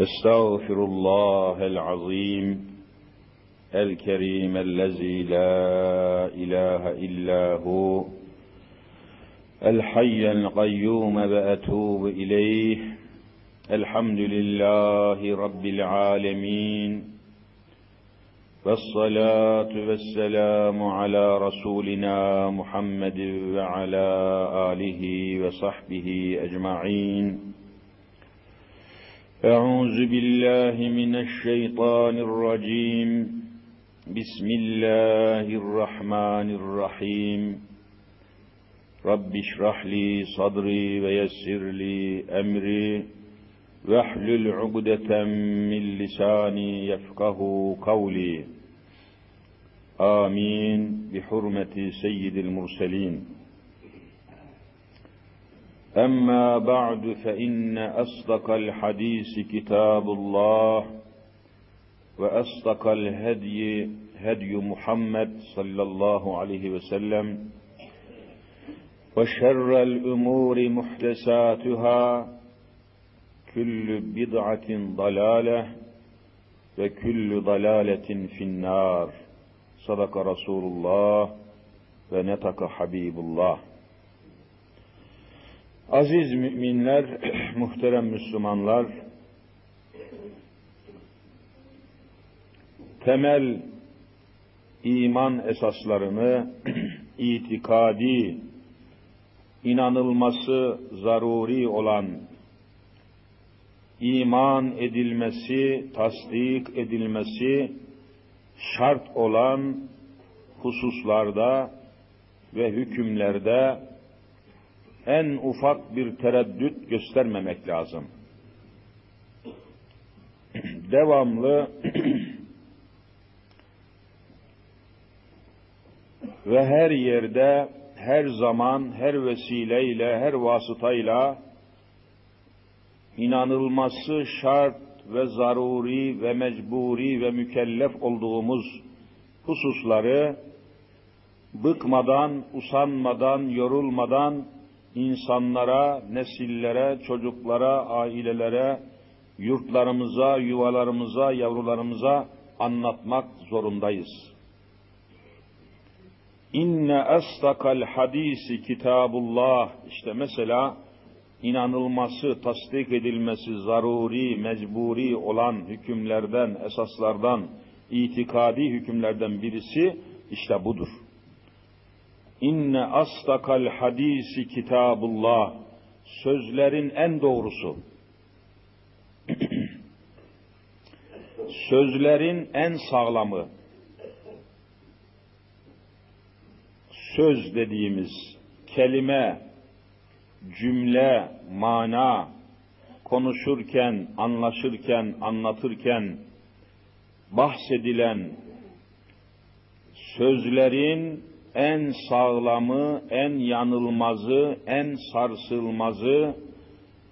استغفر الله العظيم الكريم الذي لا إله إلا هو الحي القيوم واتوب إليه الحمد لله رب العالمين والصلاة والسلام على رسولنا محمد وعلى آله وصحبه أجمعين أعوذ بالله من الشيطان الرجيم بسم الله الرحمن الرحيم رب اشرح لي صدري ويسر لي أمري واحلل عقدة من لساني يفقه قولي آمين بحرمة سيد المرسلين أما بعد فإن أصدق الحديث كتاب الله وأصدق الهدي هدي محمد صلى الله عليه وسلم وشر الأمور محدثاتها كل بدعة ضلالة وكل ضلالة في النار. صدق رسول الله ونطق حبيب الله. Aziz müminler, muhterem Müslümanlar, temel iman esaslarını itikadi, inanılması zaruri olan, iman edilmesi, tasdik edilmesi şart olan hususlarda ve hükümlerde en ufak bir tereddüt göstermemek lazım. Devamlı ve her yerde, her zaman, her vesileyle, her vasıtayla inanılması şart ve zaruri ve mecburi ve mükellef olduğumuz hususları bıkmadan, usanmadan, yorulmadan insanlara, nesillere, çocuklara, ailelere, yurtlarımıza, yuvalarımıza, yavrularımıza anlatmak zorundayız. İnne estakal hadisi kitabullah. İşte mesela inanılması, tasdik edilmesi zaruri, mecburi olan hükümlerden, esaslardan, itikadi hükümlerden birisi işte budur. İnne astakal hadisi kitabullah. Sözlerin en doğrusu. Sözlerin en sağlamı. Söz dediğimiz kelime, cümle, mana, konuşurken, anlaşırken, anlatırken bahsedilen sözlerin en sağlamı, en yanılmazı, en sarsılmazı,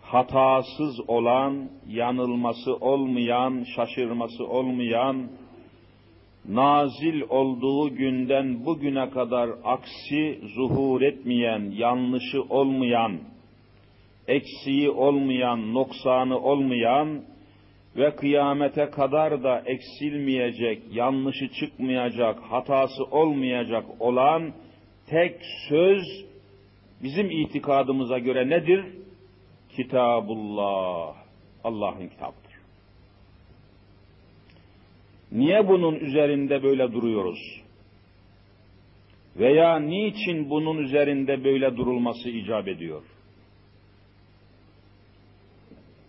hatasız olan, yanılması olmayan, şaşırması olmayan, nazil olduğu günden bugüne kadar aksi zuhur etmeyen, yanlışı olmayan, eksiği olmayan, noksanı olmayan, ve kıyamete kadar da eksilmeyecek, yanlışı çıkmayacak, hatası olmayacak olan tek söz bizim itikadımıza göre nedir? Kitabullah. Allah'ın kitabıdır. Niye bunun üzerinde böyle duruyoruz? Veya niçin bunun üzerinde böyle durulması icap ediyor?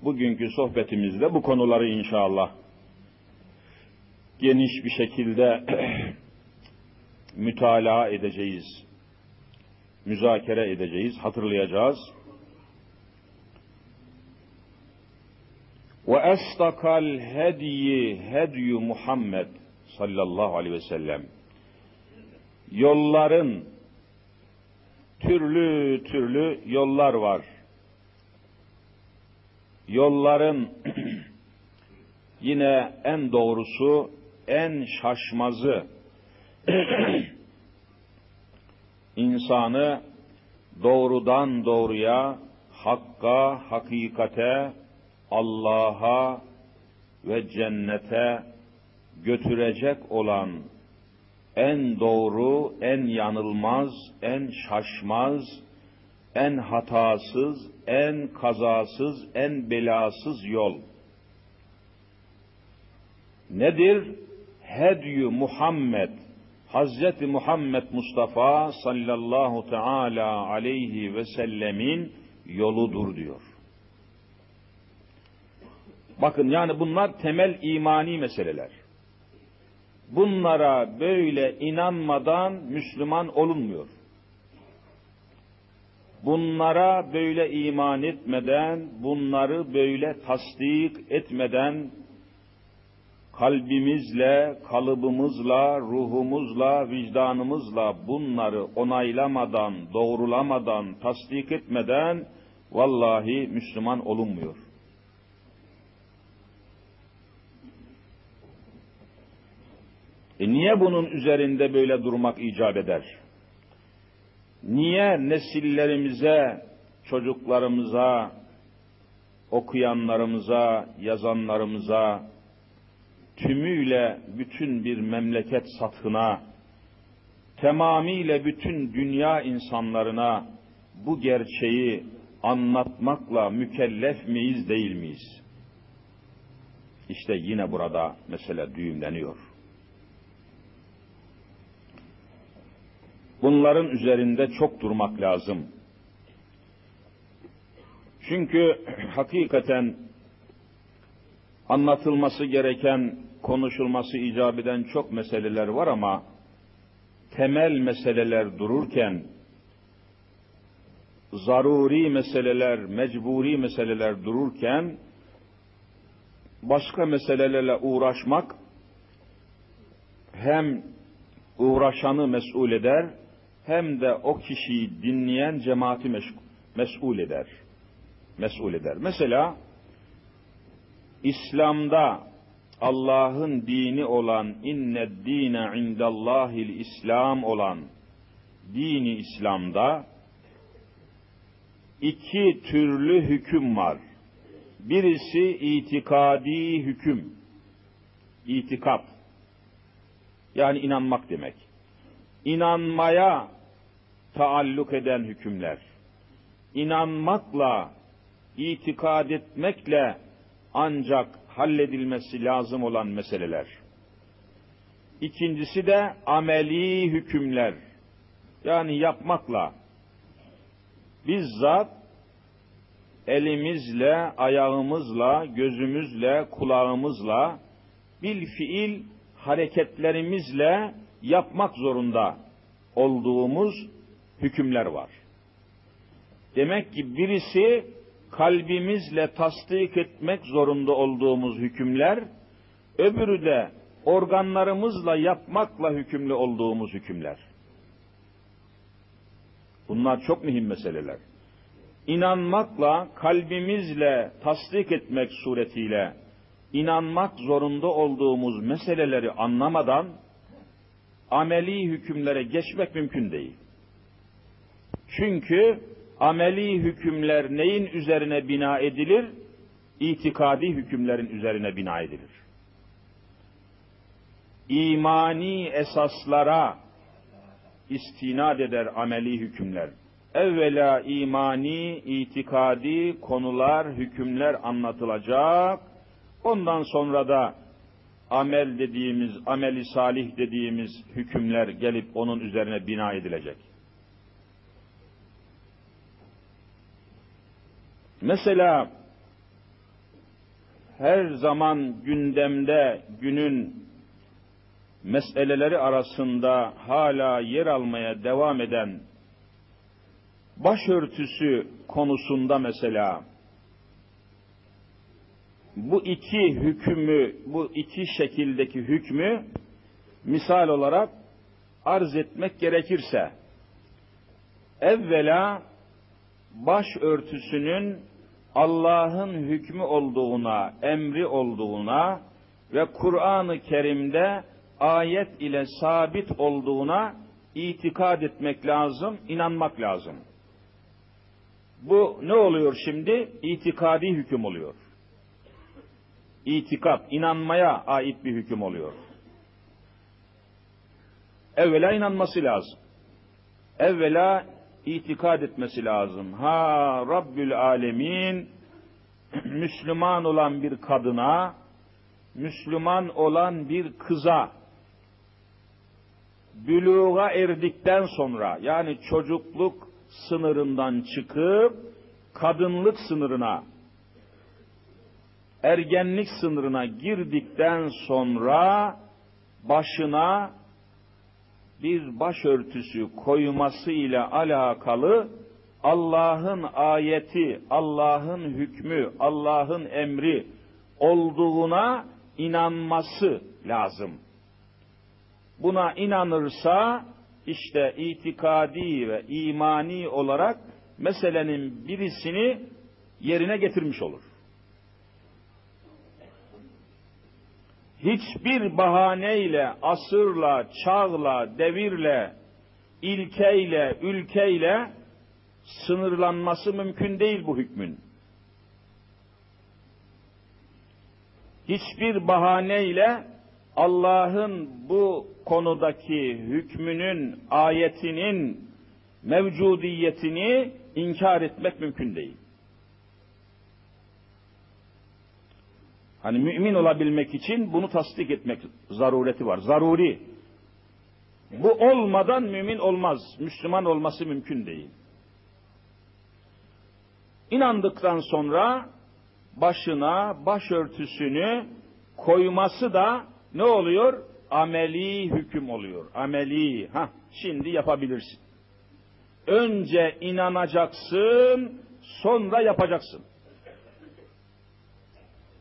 Bugünkü sohbetimizde bu konuları inşallah geniş bir şekilde mütalaa edeceğiz, müzakere edeceğiz, hatırlayacağız. Ve estakal hediyi hedyu Muhammed sallallahu aleyhi ve sellem. Yolların türlü türlü yollar var yolların yine en doğrusu, en şaşmazı insanı doğrudan doğruya, hakka, hakikate, Allah'a, ve cennete götürecek olan en doğru, en yanılmaz, en şaşmaz, en hatasız, en kazasız, en belasız yol. Nedir? Hedyü Muhammed, Hazreti Muhammed Mustafa sallallahu teala aleyhi ve sellemin yoludur diyor. Bakın yani bunlar temel imani meseleler. Bunlara böyle inanmadan Müslüman olunmuyor. Bunlara böyle iman etmeden, bunları böyle tasdik etmeden kalbimizle, kalıbımızla, ruhumuzla, vicdanımızla bunları onaylamadan, doğrulamadan, tasdik etmeden vallahi Müslüman olunmuyor. E niye bunun üzerinde böyle durmak icap eder? Niye nesillerimize, çocuklarımıza, okuyanlarımıza, yazanlarımıza, tümüyle bütün bir memleket satına, tamamiyle bütün dünya insanlarına bu gerçeği anlatmakla mükellef miyiz değil miyiz? İşte yine burada mesele düğümleniyor. Bunların üzerinde çok durmak lazım. Çünkü hakikaten anlatılması gereken, konuşulması icap eden çok meseleler var ama temel meseleler dururken zaruri meseleler, mecburi meseleler dururken başka meselelerle uğraşmak hem uğraşanı mesul eder hem de o kişiyi dinleyen cemaati mesul eder. Mesul eder. Mesela İslam'da Allah'ın dini olan inne dine indallahil İslam olan dini İslam'da iki türlü hüküm var. Birisi itikadi hüküm. İtikat. Yani inanmak demek. İnanmaya taalluk eden hükümler. İnanmakla, itikad etmekle ancak halledilmesi lazım olan meseleler. İkincisi de ameli hükümler. Yani yapmakla bizzat elimizle, ayağımızla, gözümüzle, kulağımızla bil fiil hareketlerimizle yapmak zorunda olduğumuz hükümler var. Demek ki birisi kalbimizle tasdik etmek zorunda olduğumuz hükümler, öbürü de organlarımızla yapmakla hükümlü olduğumuz hükümler. Bunlar çok mühim meseleler. İnanmakla, kalbimizle tasdik etmek suretiyle inanmak zorunda olduğumuz meseleleri anlamadan ameli hükümlere geçmek mümkün değil. Çünkü ameli hükümler neyin üzerine bina edilir? İtikadi hükümlerin üzerine bina edilir. İmani esaslara istinad eder ameli hükümler. Evvela imani, itikadi konular, hükümler anlatılacak. Ondan sonra da amel dediğimiz, ameli salih dediğimiz hükümler gelip onun üzerine bina edilecek. Mesela her zaman gündemde günün meseleleri arasında hala yer almaya devam eden başörtüsü konusunda mesela bu iki hükmü, bu iki şekildeki hükmü misal olarak arz etmek gerekirse evvela baş örtüsünün Allah'ın hükmü olduğuna, emri olduğuna ve Kur'an-ı Kerim'de ayet ile sabit olduğuna itikad etmek lazım, inanmak lazım. Bu ne oluyor şimdi? İtikadi hüküm oluyor. itikat, inanmaya ait bir hüküm oluyor. Evvela inanması lazım. Evvela itikad etmesi lazım. Ha Rabbül Alemin Müslüman olan bir kadına, Müslüman olan bir kıza büluğa erdikten sonra yani çocukluk sınırından çıkıp kadınlık sınırına ergenlik sınırına girdikten sonra başına bir başörtüsü koyması ile alakalı Allah'ın ayeti, Allah'ın hükmü, Allah'ın emri olduğuna inanması lazım. Buna inanırsa işte itikadi ve imani olarak meselenin birisini yerine getirmiş olur. Hiçbir bahaneyle, asırla, çağla, devirle, ilkeyle, ülkeyle sınırlanması mümkün değil bu hükmün. Hiçbir bahaneyle Allah'ın bu konudaki hükmünün, ayetinin mevcudiyetini inkar etmek mümkün değil. Hani mümin olabilmek için bunu tasdik etmek zarureti var. Zaruri. Bu olmadan mümin olmaz. Müslüman olması mümkün değil. İnandıktan sonra başına başörtüsünü koyması da ne oluyor? Ameli hüküm oluyor. Ameli. Ha, şimdi yapabilirsin. Önce inanacaksın, sonra yapacaksın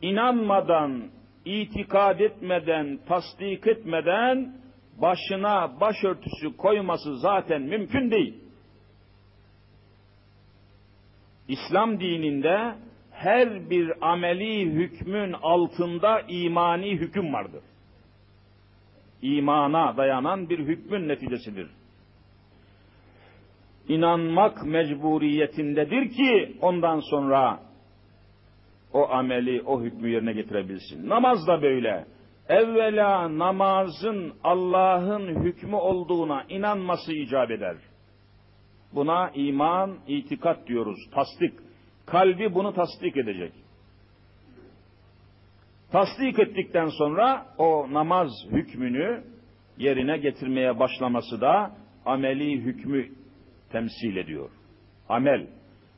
inanmadan, itikad etmeden, tasdik etmeden başına başörtüsü koyması zaten mümkün değil. İslam dininde her bir ameli hükmün altında imani hüküm vardır. İmana dayanan bir hükmün neticesidir. İnanmak mecburiyetindedir ki ondan sonra o ameli, o hükmü yerine getirebilsin. Namaz da böyle. Evvela namazın Allah'ın hükmü olduğuna inanması icap eder. Buna iman, itikat diyoruz, tasdik. Kalbi bunu tasdik edecek. Tasdik ettikten sonra o namaz hükmünü yerine getirmeye başlaması da ameli hükmü temsil ediyor. Amel.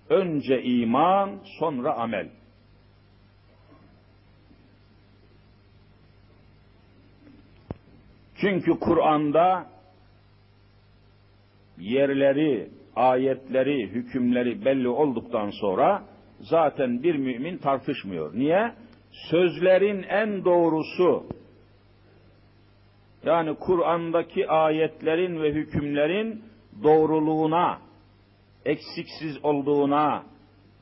Önce iman, sonra amel. Çünkü Kur'an'da yerleri, ayetleri, hükümleri belli olduktan sonra zaten bir mümin tartışmıyor. Niye? Sözlerin en doğrusu yani Kur'an'daki ayetlerin ve hükümlerin doğruluğuna, eksiksiz olduğuna,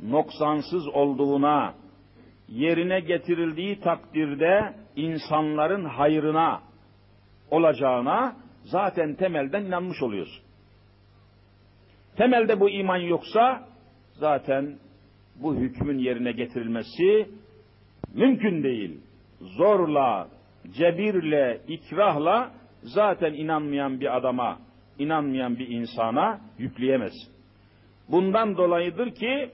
noksansız olduğuna, yerine getirildiği takdirde insanların hayrına, olacağına zaten temelden inanmış oluyorsun. Temelde bu iman yoksa zaten bu hükmün yerine getirilmesi mümkün değil. Zorla, cebirle, ikrahla zaten inanmayan bir adama, inanmayan bir insana yükleyemez. Bundan dolayıdır ki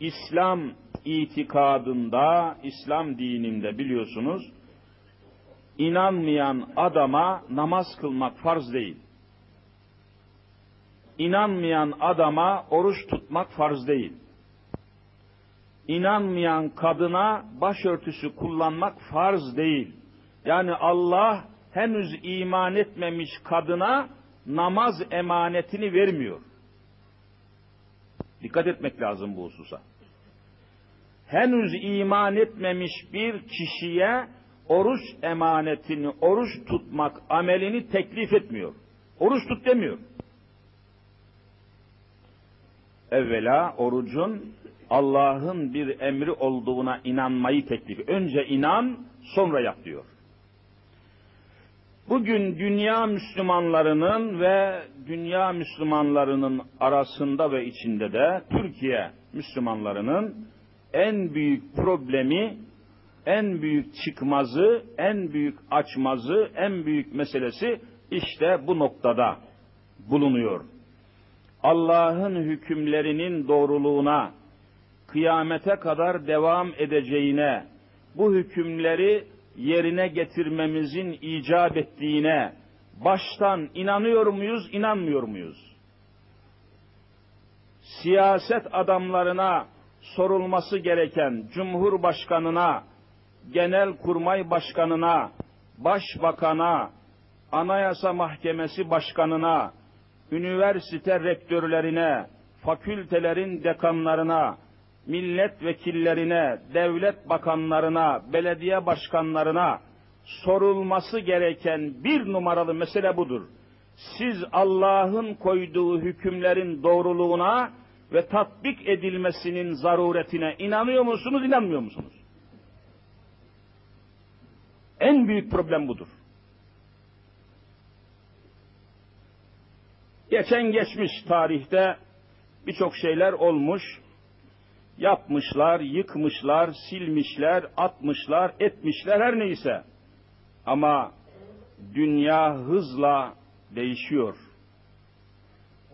İslam itikadında, İslam dininde biliyorsunuz inanmayan adama namaz kılmak farz değil. İnanmayan adama oruç tutmak farz değil. İnanmayan kadına başörtüsü kullanmak farz değil. Yani Allah henüz iman etmemiş kadına namaz emanetini vermiyor. Dikkat etmek lazım bu hususa. Henüz iman etmemiş bir kişiye oruç emanetini, oruç tutmak amelini teklif etmiyor. Oruç tut demiyor. Evvela orucun Allah'ın bir emri olduğuna inanmayı teklif. Önce inan, sonra yap diyor. Bugün dünya Müslümanlarının ve dünya Müslümanlarının arasında ve içinde de Türkiye Müslümanlarının en büyük problemi en büyük çıkmazı, en büyük açmazı, en büyük meselesi işte bu noktada bulunuyor. Allah'ın hükümlerinin doğruluğuna, kıyamete kadar devam edeceğine, bu hükümleri yerine getirmemizin icap ettiğine baştan inanıyor muyuz, inanmıyor muyuz? Siyaset adamlarına sorulması gereken Cumhurbaşkanına, Genel Kurmay Başkanına, Başbakana, Anayasa Mahkemesi Başkanına, üniversite rektörlerine, fakültelerin dekanlarına, milletvekillerine, devlet bakanlarına, belediye başkanlarına sorulması gereken bir numaralı mesele budur. Siz Allah'ın koyduğu hükümlerin doğruluğuna ve tatbik edilmesinin zaruretine inanıyor musunuz, inanmıyor musunuz? En büyük problem budur. Geçen geçmiş tarihte birçok şeyler olmuş, yapmışlar, yıkmışlar, silmişler, atmışlar, etmişler her neyse. Ama dünya hızla değişiyor.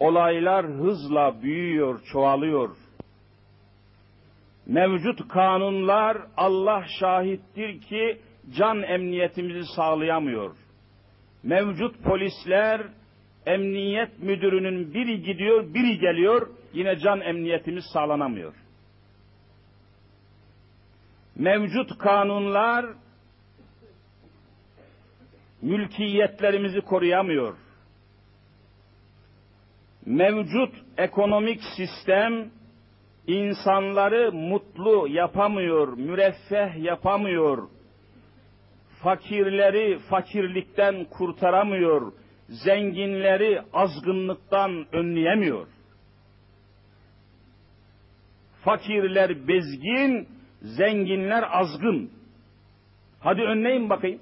Olaylar hızla büyüyor, çoğalıyor. Mevcut kanunlar Allah şahittir ki can emniyetimizi sağlayamıyor. Mevcut polisler emniyet müdürünün biri gidiyor, biri geliyor, yine can emniyetimiz sağlanamıyor. Mevcut kanunlar mülkiyetlerimizi koruyamıyor. Mevcut ekonomik sistem insanları mutlu yapamıyor, müreffeh yapamıyor. Fakirleri fakirlikten kurtaramıyor, zenginleri azgınlıktan önleyemiyor. Fakirler bezgin, zenginler azgın. Hadi önleyin bakayım.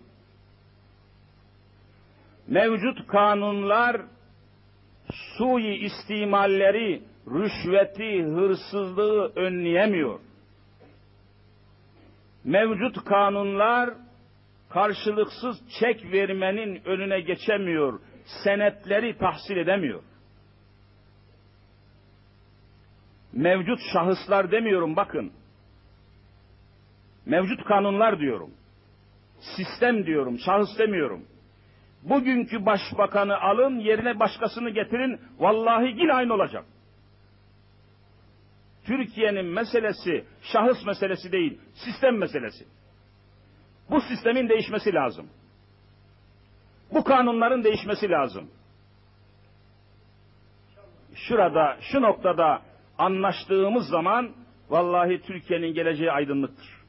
Mevcut kanunlar sui istimalleri, rüşveti, hırsızlığı önleyemiyor. Mevcut kanunlar karşılıksız çek vermenin önüne geçemiyor, senetleri tahsil edemiyor. Mevcut şahıslar demiyorum bakın. Mevcut kanunlar diyorum. Sistem diyorum, şahıs demiyorum. Bugünkü başbakanı alın, yerine başkasını getirin, vallahi yine aynı olacak. Türkiye'nin meselesi şahıs meselesi değil, sistem meselesi. Bu sistemin değişmesi lazım. Bu kanunların değişmesi lazım. Şurada, şu noktada anlaştığımız zaman vallahi Türkiye'nin geleceği aydınlıktır.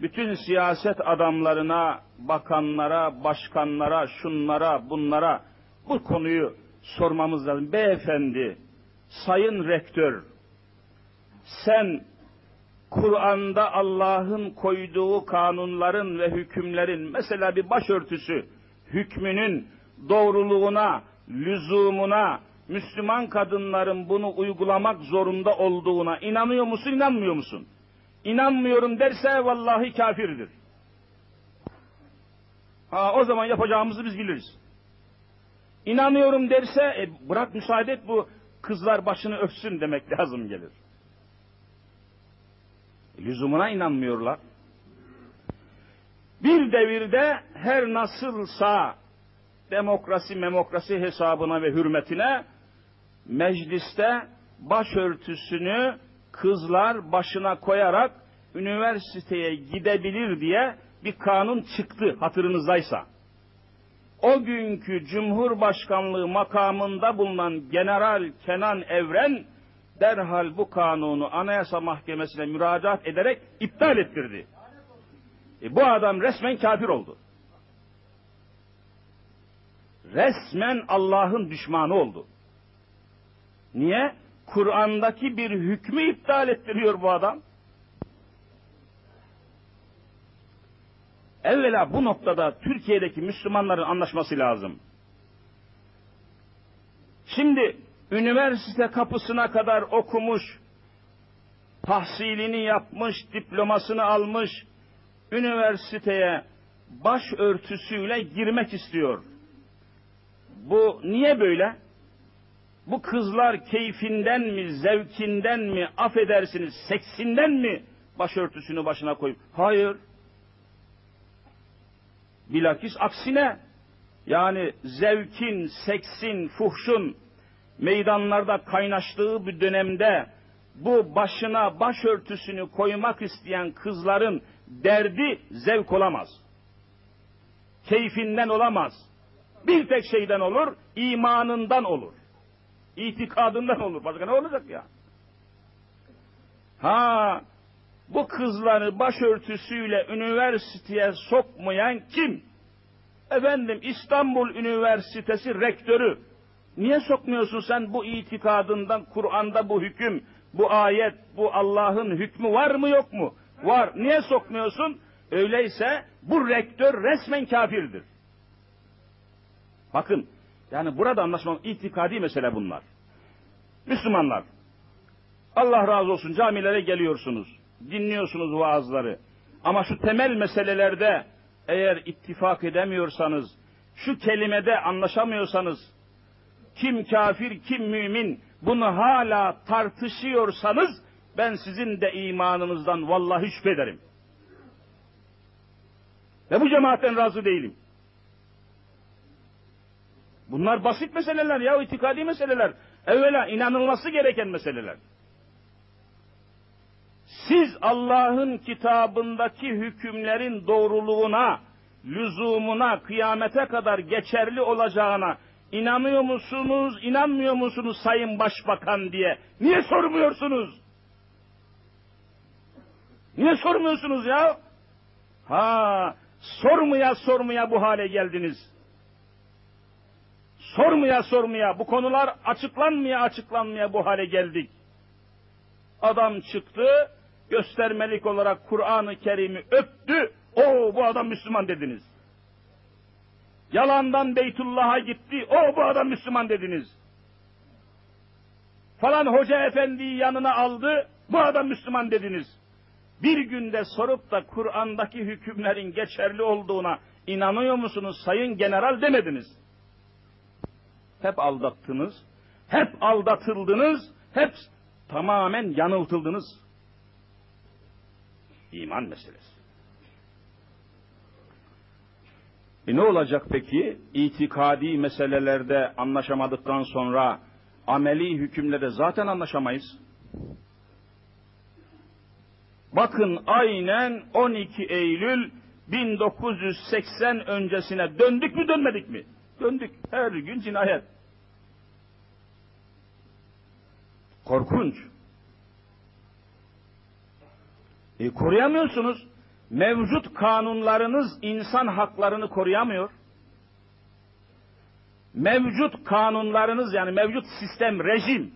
Bütün siyaset adamlarına, bakanlara, başkanlara, şunlara, bunlara bu konuyu sormamız lazım. Beyefendi, sayın rektör, sen Kur'an'da Allah'ın koyduğu kanunların ve hükümlerin mesela bir başörtüsü hükmünün doğruluğuna, lüzumuna, Müslüman kadınların bunu uygulamak zorunda olduğuna inanıyor musun, inanmıyor musun? İnanmıyorum derse vallahi kafirdir. Ha, o zaman yapacağımızı biz biliriz. İnanıyorum derse e, bırak müsaade et bu kızlar başını öpsün demek lazım gelir. Lüzumuna inanmıyorlar. Bir devirde her nasılsa demokrasi memokrasi hesabına ve hürmetine mecliste başörtüsünü kızlar başına koyarak üniversiteye gidebilir diye bir kanun çıktı hatırınızdaysa. O günkü Cumhurbaşkanlığı makamında bulunan General Kenan Evren derhal bu kanunu Anayasa Mahkemesi'ne müracaat ederek iptal ettirdi. E, bu adam resmen kafir oldu. Resmen Allah'ın düşmanı oldu. Niye? Kur'an'daki bir hükmü iptal ettiriyor bu adam. Evvela bu noktada Türkiye'deki Müslümanların anlaşması lazım. Şimdi üniversite kapısına kadar okumuş, tahsilini yapmış, diplomasını almış, üniversiteye baş örtüsüyle girmek istiyor. Bu niye böyle? Bu kızlar keyfinden mi, zevkinden mi, affedersiniz seksinden mi başörtüsünü başına koyup? Hayır. Bilakis aksine yani zevkin, seksin, fuhşun meydanlarda kaynaştığı bir dönemde bu başına başörtüsünü koymak isteyen kızların derdi zevk olamaz. Keyfinden olamaz. Bir tek şeyden olur, imanından olur. İtikadından olur. Başka ne olacak ya? Ha, bu kızları başörtüsüyle üniversiteye sokmayan kim? Efendim İstanbul Üniversitesi rektörü. Niye sokmuyorsun sen bu itikadından Kur'an'da bu hüküm, bu ayet, bu Allah'ın hükmü var mı yok mu? Var. Niye sokmuyorsun? Öyleyse bu rektör resmen kafirdir. Bakın yani burada anlaşma itikadi mesele bunlar. Müslümanlar Allah razı olsun camilere geliyorsunuz. Dinliyorsunuz vaazları. Ama şu temel meselelerde eğer ittifak edemiyorsanız, şu kelimede anlaşamıyorsanız, kim kafir, kim mümin, bunu hala tartışıyorsanız, ben sizin de imanınızdan vallahi şüphe ederim. Ve bu cemaatten razı değilim. Bunlar basit meseleler ya, itikadi meseleler. Evvela inanılması gereken meseleler. Siz Allah'ın kitabındaki hükümlerin doğruluğuna, lüzumuna, kıyamete kadar geçerli olacağına inanıyor musunuz, inanmıyor musunuz Sayın Başbakan diye? Niye sormuyorsunuz? Niye sormuyorsunuz ya? Ha, sormaya sormaya bu hale geldiniz. Sormaya sormaya, bu konular açıklanmaya açıklanmaya bu hale geldik. Adam çıktı, göstermelik olarak Kur'an-ı Kerim'i öptü, o bu adam Müslüman dediniz. Yalandan Beytullah'a gitti, o bu adam Müslüman dediniz. Falan hoca efendiyi yanına aldı, bu adam Müslüman dediniz. Bir günde sorup da Kur'an'daki hükümlerin geçerli olduğuna inanıyor musunuz sayın general demediniz. Hep aldattınız, hep aldatıldınız, hep tamamen yanıltıldınız. İman meselesi. E ne olacak peki? İtikadi meselelerde anlaşamadıktan sonra ameli hükümlerde zaten anlaşamayız. Bakın aynen 12 Eylül 1980 öncesine döndük mü dönmedik mi? Döndük. Her gün cinayet. Korkunç. E, koruyamıyorsunuz. Mevcut kanunlarınız insan haklarını koruyamıyor. Mevcut kanunlarınız yani mevcut sistem, rejim,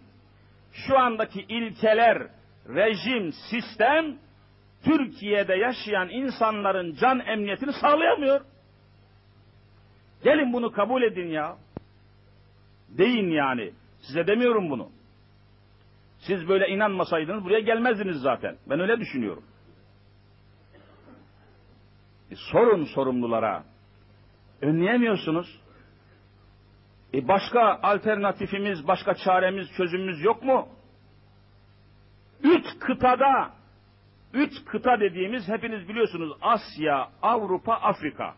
şu andaki ilkeler, rejim, sistem Türkiye'de yaşayan insanların can emniyetini sağlayamıyor. Gelin bunu kabul edin ya. Deyin yani. Size demiyorum bunu. Siz böyle inanmasaydınız buraya gelmezdiniz zaten. Ben öyle düşünüyorum. E, sorun sorumlulara. Önleyemiyorsunuz. E başka alternatifimiz, başka çaremiz, çözümümüz yok mu? Üç kıtada, üç kıta dediğimiz hepiniz biliyorsunuz Asya, Avrupa, Afrika.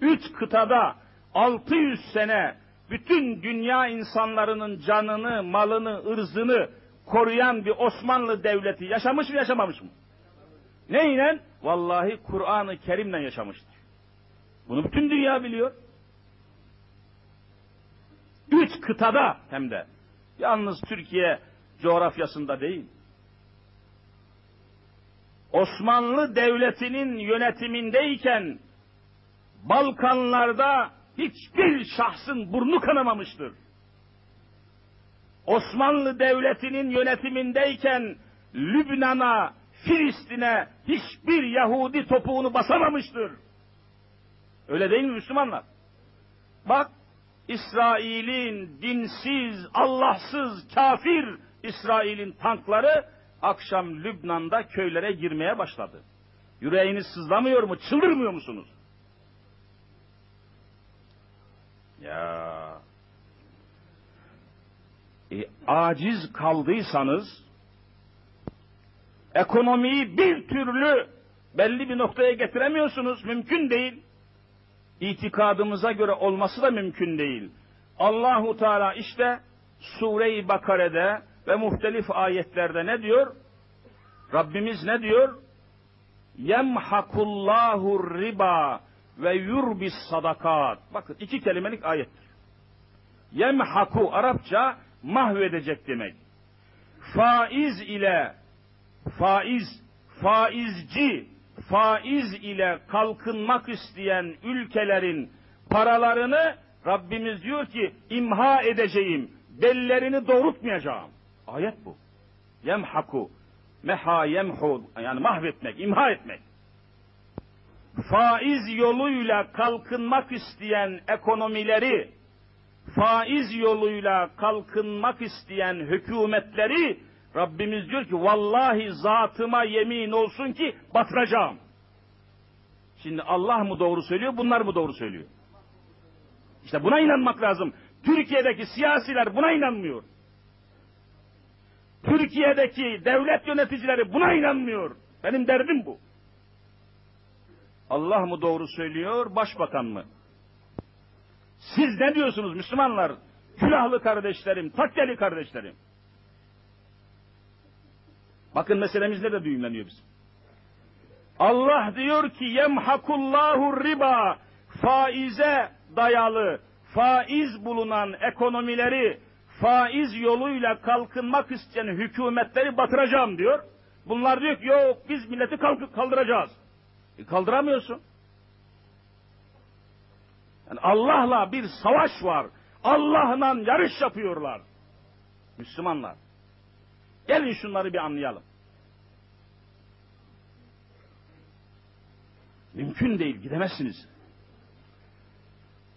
Üç kıtada 600 sene bütün dünya insanlarının canını, malını, ırzını koruyan bir Osmanlı devleti yaşamış mı yaşamamış mı? Neyle? Vallahi Kur'an-ı Kerim'le yaşamıştır. Bunu bütün dünya biliyor. Üç kıtada hem de. Yalnız Türkiye coğrafyasında değil. Osmanlı Devleti'nin yönetimindeyken Balkanlarda hiçbir şahsın burnu kanamamıştır. Osmanlı Devleti'nin yönetimindeyken Lübnan'a, Filistin'e hiçbir Yahudi topuğunu basamamıştır. Öyle değil mi Müslümanlar? Bak İsrail'in dinsiz, Allahsız, kafir İsrail'in tankları akşam Lübnan'da köylere girmeye başladı. Yüreğiniz sızlamıyor mu? Çıldırmıyor musunuz? Ya e, aciz kaldıysanız ekonomiyi bir türlü belli bir noktaya getiremiyorsunuz. Mümkün değil. İtikadımıza göre olması da mümkün değil. Allahu Teala işte Sure-i Bakare'de ve muhtelif ayetlerde ne diyor? Rabbimiz ne diyor? Yemhakullahu riba ve yurbis sadakat. Bakın iki kelimelik ayettir. Yemhaku Arapça mahvedecek demek. Faiz ile faiz, faizci, faiz ile kalkınmak isteyen ülkelerin paralarını Rabbimiz diyor ki imha edeceğim, bellerini doğrultmayacağım. Ayet bu. Yemhaku, meha yemhu, yani mahvetmek, imha etmek. Faiz yoluyla kalkınmak isteyen ekonomileri, faiz yoluyla kalkınmak isteyen hükümetleri Rabbimiz diyor ki vallahi zatıma yemin olsun ki batıracağım. Şimdi Allah mı doğru söylüyor, bunlar mı doğru söylüyor? İşte buna inanmak lazım. Türkiye'deki siyasiler buna inanmıyor. Türkiye'deki devlet yöneticileri buna inanmıyor. Benim derdim bu. Allah mı doğru söylüyor, başbakan mı? Siz ne diyorsunuz Müslümanlar? Külahlı kardeşlerim, takkeli kardeşlerim. Bakın meselemiz de düğümleniyor bizim. Allah diyor ki yemhakullahu riba faize dayalı faiz bulunan ekonomileri faiz yoluyla kalkınmak isteyen hükümetleri batıracağım diyor. Bunlar diyor ki yok biz milleti kaldıracağız. E kaldıramıyorsun. Yani Allah'la bir savaş var. Allah'la yarış yapıyorlar. Müslümanlar. Gelin şunları bir anlayalım. Mümkün değil, gidemezsiniz.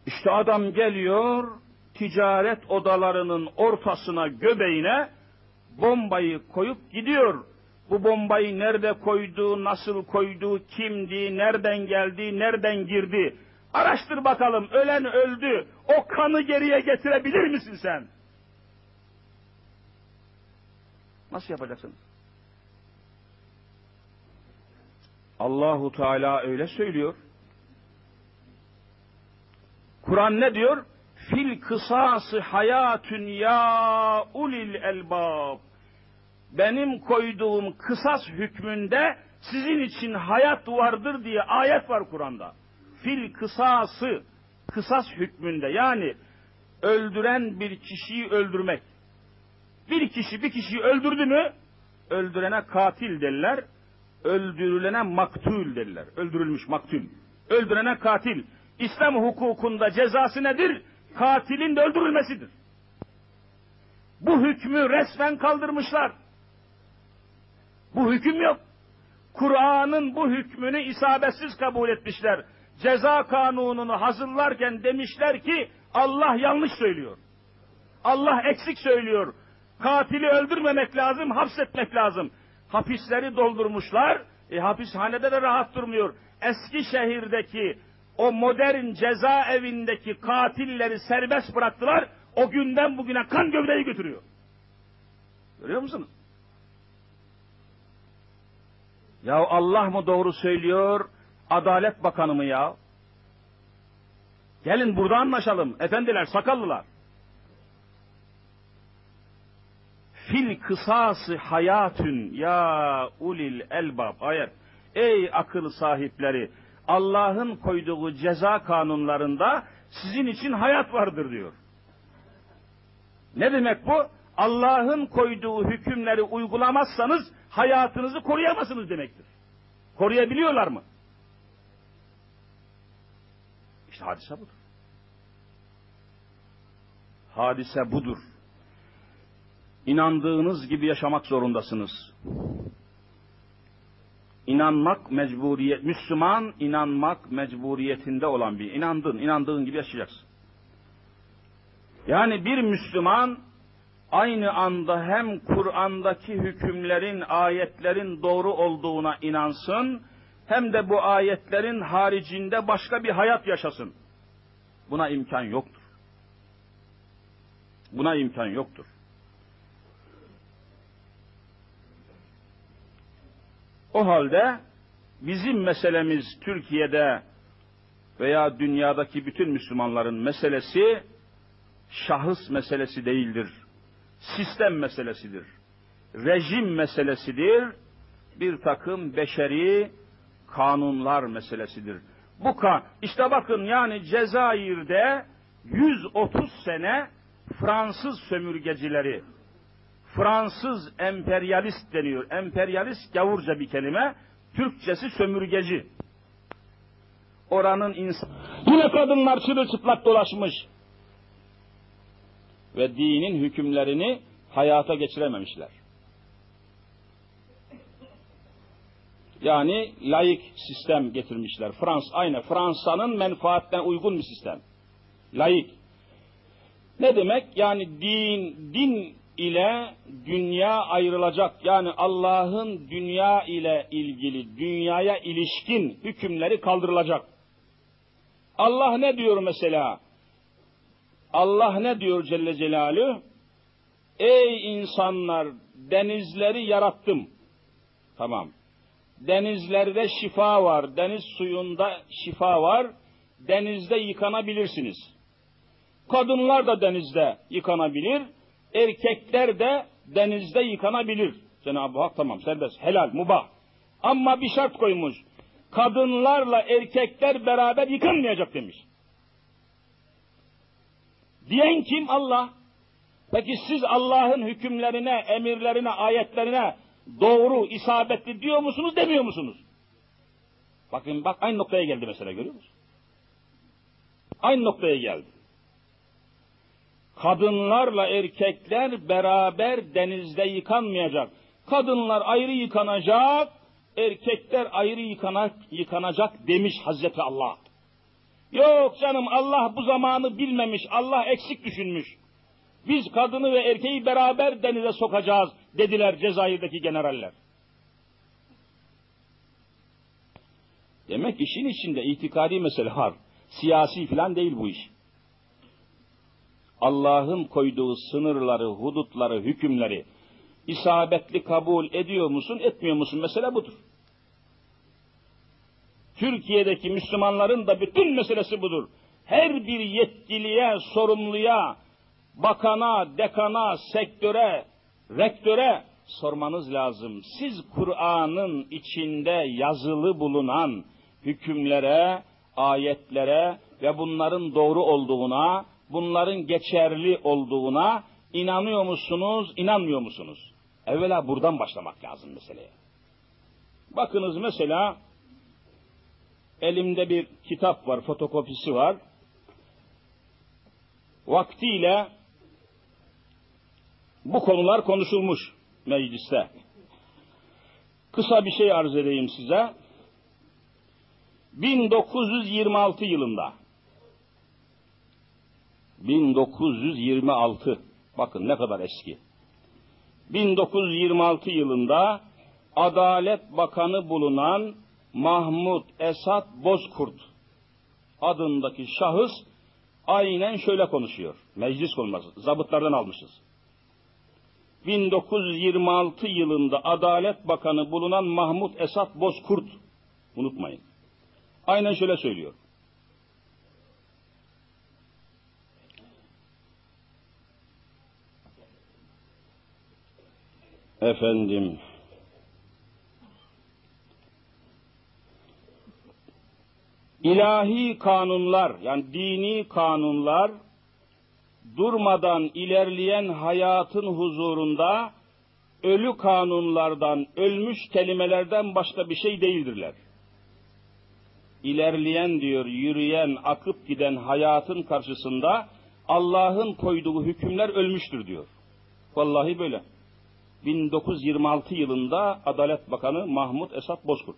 İşte adam geliyor, ticaret odalarının ortasına, göbeğine bombayı koyup gidiyor. Bu bombayı nerede koydu, nasıl koydu, kimdi, nereden geldi, nereden girdi? Araştır bakalım, ölen öldü. O kanı geriye getirebilir misin sen? Nasıl yapacaksınız? Allahu Teala öyle söylüyor. Kur'an ne diyor? Fil kısası hayatün ya ulil elbab. Benim koyduğum kısas hükmünde sizin için hayat vardır diye ayet var Kur'an'da. Fil kısası, kısas hükmünde yani öldüren bir kişiyi öldürmek. Bir kişi bir kişiyi öldürdü mü öldürene katil derler, öldürülene maktul derler. Öldürülmüş maktul. Öldürene katil. İslam hukukunda cezası nedir? Katilin de öldürülmesidir. Bu hükmü resmen kaldırmışlar. Bu hüküm yok. Kur'an'ın bu hükmünü isabetsiz kabul etmişler. Ceza kanununu hazırlarken demişler ki Allah yanlış söylüyor. Allah eksik söylüyor. Katili öldürmemek lazım, hapsetmek lazım. Hapisleri doldurmuşlar. E, hapishanede de rahat durmuyor. Eski şehirdeki o modern ceza evindeki katilleri serbest bıraktılar. O günden bugüne kan gövdeyi götürüyor. Görüyor musunuz? Ya Allah mı doğru söylüyor, Adalet Bakanı mı ya? Gelin burada anlaşalım. Efendiler, sakallılar. Fil kısası hayatün ya ulil elbab. Ayet. Ey akıl sahipleri, Allah'ın koyduğu ceza kanunlarında sizin için hayat vardır diyor. Ne demek bu? Allah'ın koyduğu hükümleri uygulamazsanız hayatınızı koruyamazsınız demektir. Koruyabiliyorlar mı? İşte hadise budur. Hadise budur. İnandığınız gibi yaşamak zorundasınız. İnanmak mecburiyet, Müslüman inanmak mecburiyetinde olan bir, inandın, inandığın gibi yaşayacaksın. Yani bir Müslüman aynı anda hem Kur'an'daki hükümlerin, ayetlerin doğru olduğuna inansın, hem de bu ayetlerin haricinde başka bir hayat yaşasın. Buna imkan yoktur. Buna imkan yoktur. O halde bizim meselemiz Türkiye'de veya dünyadaki bütün Müslümanların meselesi şahıs meselesi değildir. Sistem meselesidir. Rejim meselesidir. Bir takım beşeri kanunlar meselesidir. Bu kan işte bakın yani Cezayir'de 130 sene Fransız sömürgecileri Fransız emperyalist deniyor. Emperyalist gavurca bir kelime. Türkçesi sömürgeci. Oranın insan... Yine kadınlar çırılçıplak dolaşmış. Ve dinin hükümlerini hayata geçirememişler. Yani laik sistem getirmişler. Frans aynı. Fransa'nın menfaatine uygun bir sistem. Laik. Ne demek? Yani din, din ile dünya ayrılacak. Yani Allah'ın dünya ile ilgili, dünyaya ilişkin hükümleri kaldırılacak. Allah ne diyor mesela? Allah ne diyor Celle Celaluhu? Ey insanlar denizleri yarattım. Tamam. Denizlerde şifa var, deniz suyunda şifa var, denizde yıkanabilirsiniz. Kadınlar da denizde yıkanabilir, erkekler de denizde yıkanabilir. Cenab-ı Hak tamam serbest, helal, mubah. Ama bir şart koymuş. Kadınlarla erkekler beraber yıkanmayacak demiş. Diyen kim? Allah. Peki siz Allah'ın hükümlerine, emirlerine, ayetlerine doğru, isabetli diyor musunuz, demiyor musunuz? Bakın bak aynı noktaya geldi mesela görüyor musun? Aynı noktaya geldi. Kadınlarla erkekler beraber denizde yıkanmayacak. Kadınlar ayrı yıkanacak, erkekler ayrı yıkanak, yıkanacak demiş Hazreti Allah. Yok canım Allah bu zamanı bilmemiş, Allah eksik düşünmüş. Biz kadını ve erkeği beraber denize sokacağız dediler Cezayir'deki generaller. Demek işin içinde itikadi mesele var. Siyasi falan değil bu iş. Allah'ın koyduğu sınırları, hudutları, hükümleri isabetli kabul ediyor musun, etmiyor musun? Mesele budur. Türkiye'deki Müslümanların da bütün meselesi budur. Her bir yetkiliye, sorumluya, bakana, dekana, sektöre, rektöre sormanız lazım. Siz Kur'an'ın içinde yazılı bulunan hükümlere, ayetlere ve bunların doğru olduğuna, bunların geçerli olduğuna inanıyor musunuz, inanmıyor musunuz? Evvela buradan başlamak lazım meseleye. Bakınız mesela elimde bir kitap var, fotokopisi var. Vaktiyle bu konular konuşulmuş mecliste. Kısa bir şey arz edeyim size. 1926 yılında 1926 bakın ne kadar eski. 1926 yılında Adalet Bakanı bulunan Mahmut Esat Bozkurt adındaki şahıs aynen şöyle konuşuyor. Meclis konuşması. Zabıtlardan almışız. 1926 yılında Adalet Bakanı bulunan Mahmut Esat Bozkurt unutmayın. Aynen şöyle söylüyor. Efendim ilahi kanunlar yani dini kanunlar durmadan ilerleyen hayatın huzurunda ölü kanunlardan, ölmüş kelimelerden başka bir şey değildirler. İlerleyen diyor, yürüyen, akıp giden hayatın karşısında Allah'ın koyduğu hükümler ölmüştür diyor. Vallahi böyle. 1926 yılında Adalet Bakanı Mahmut Esat Bozkurt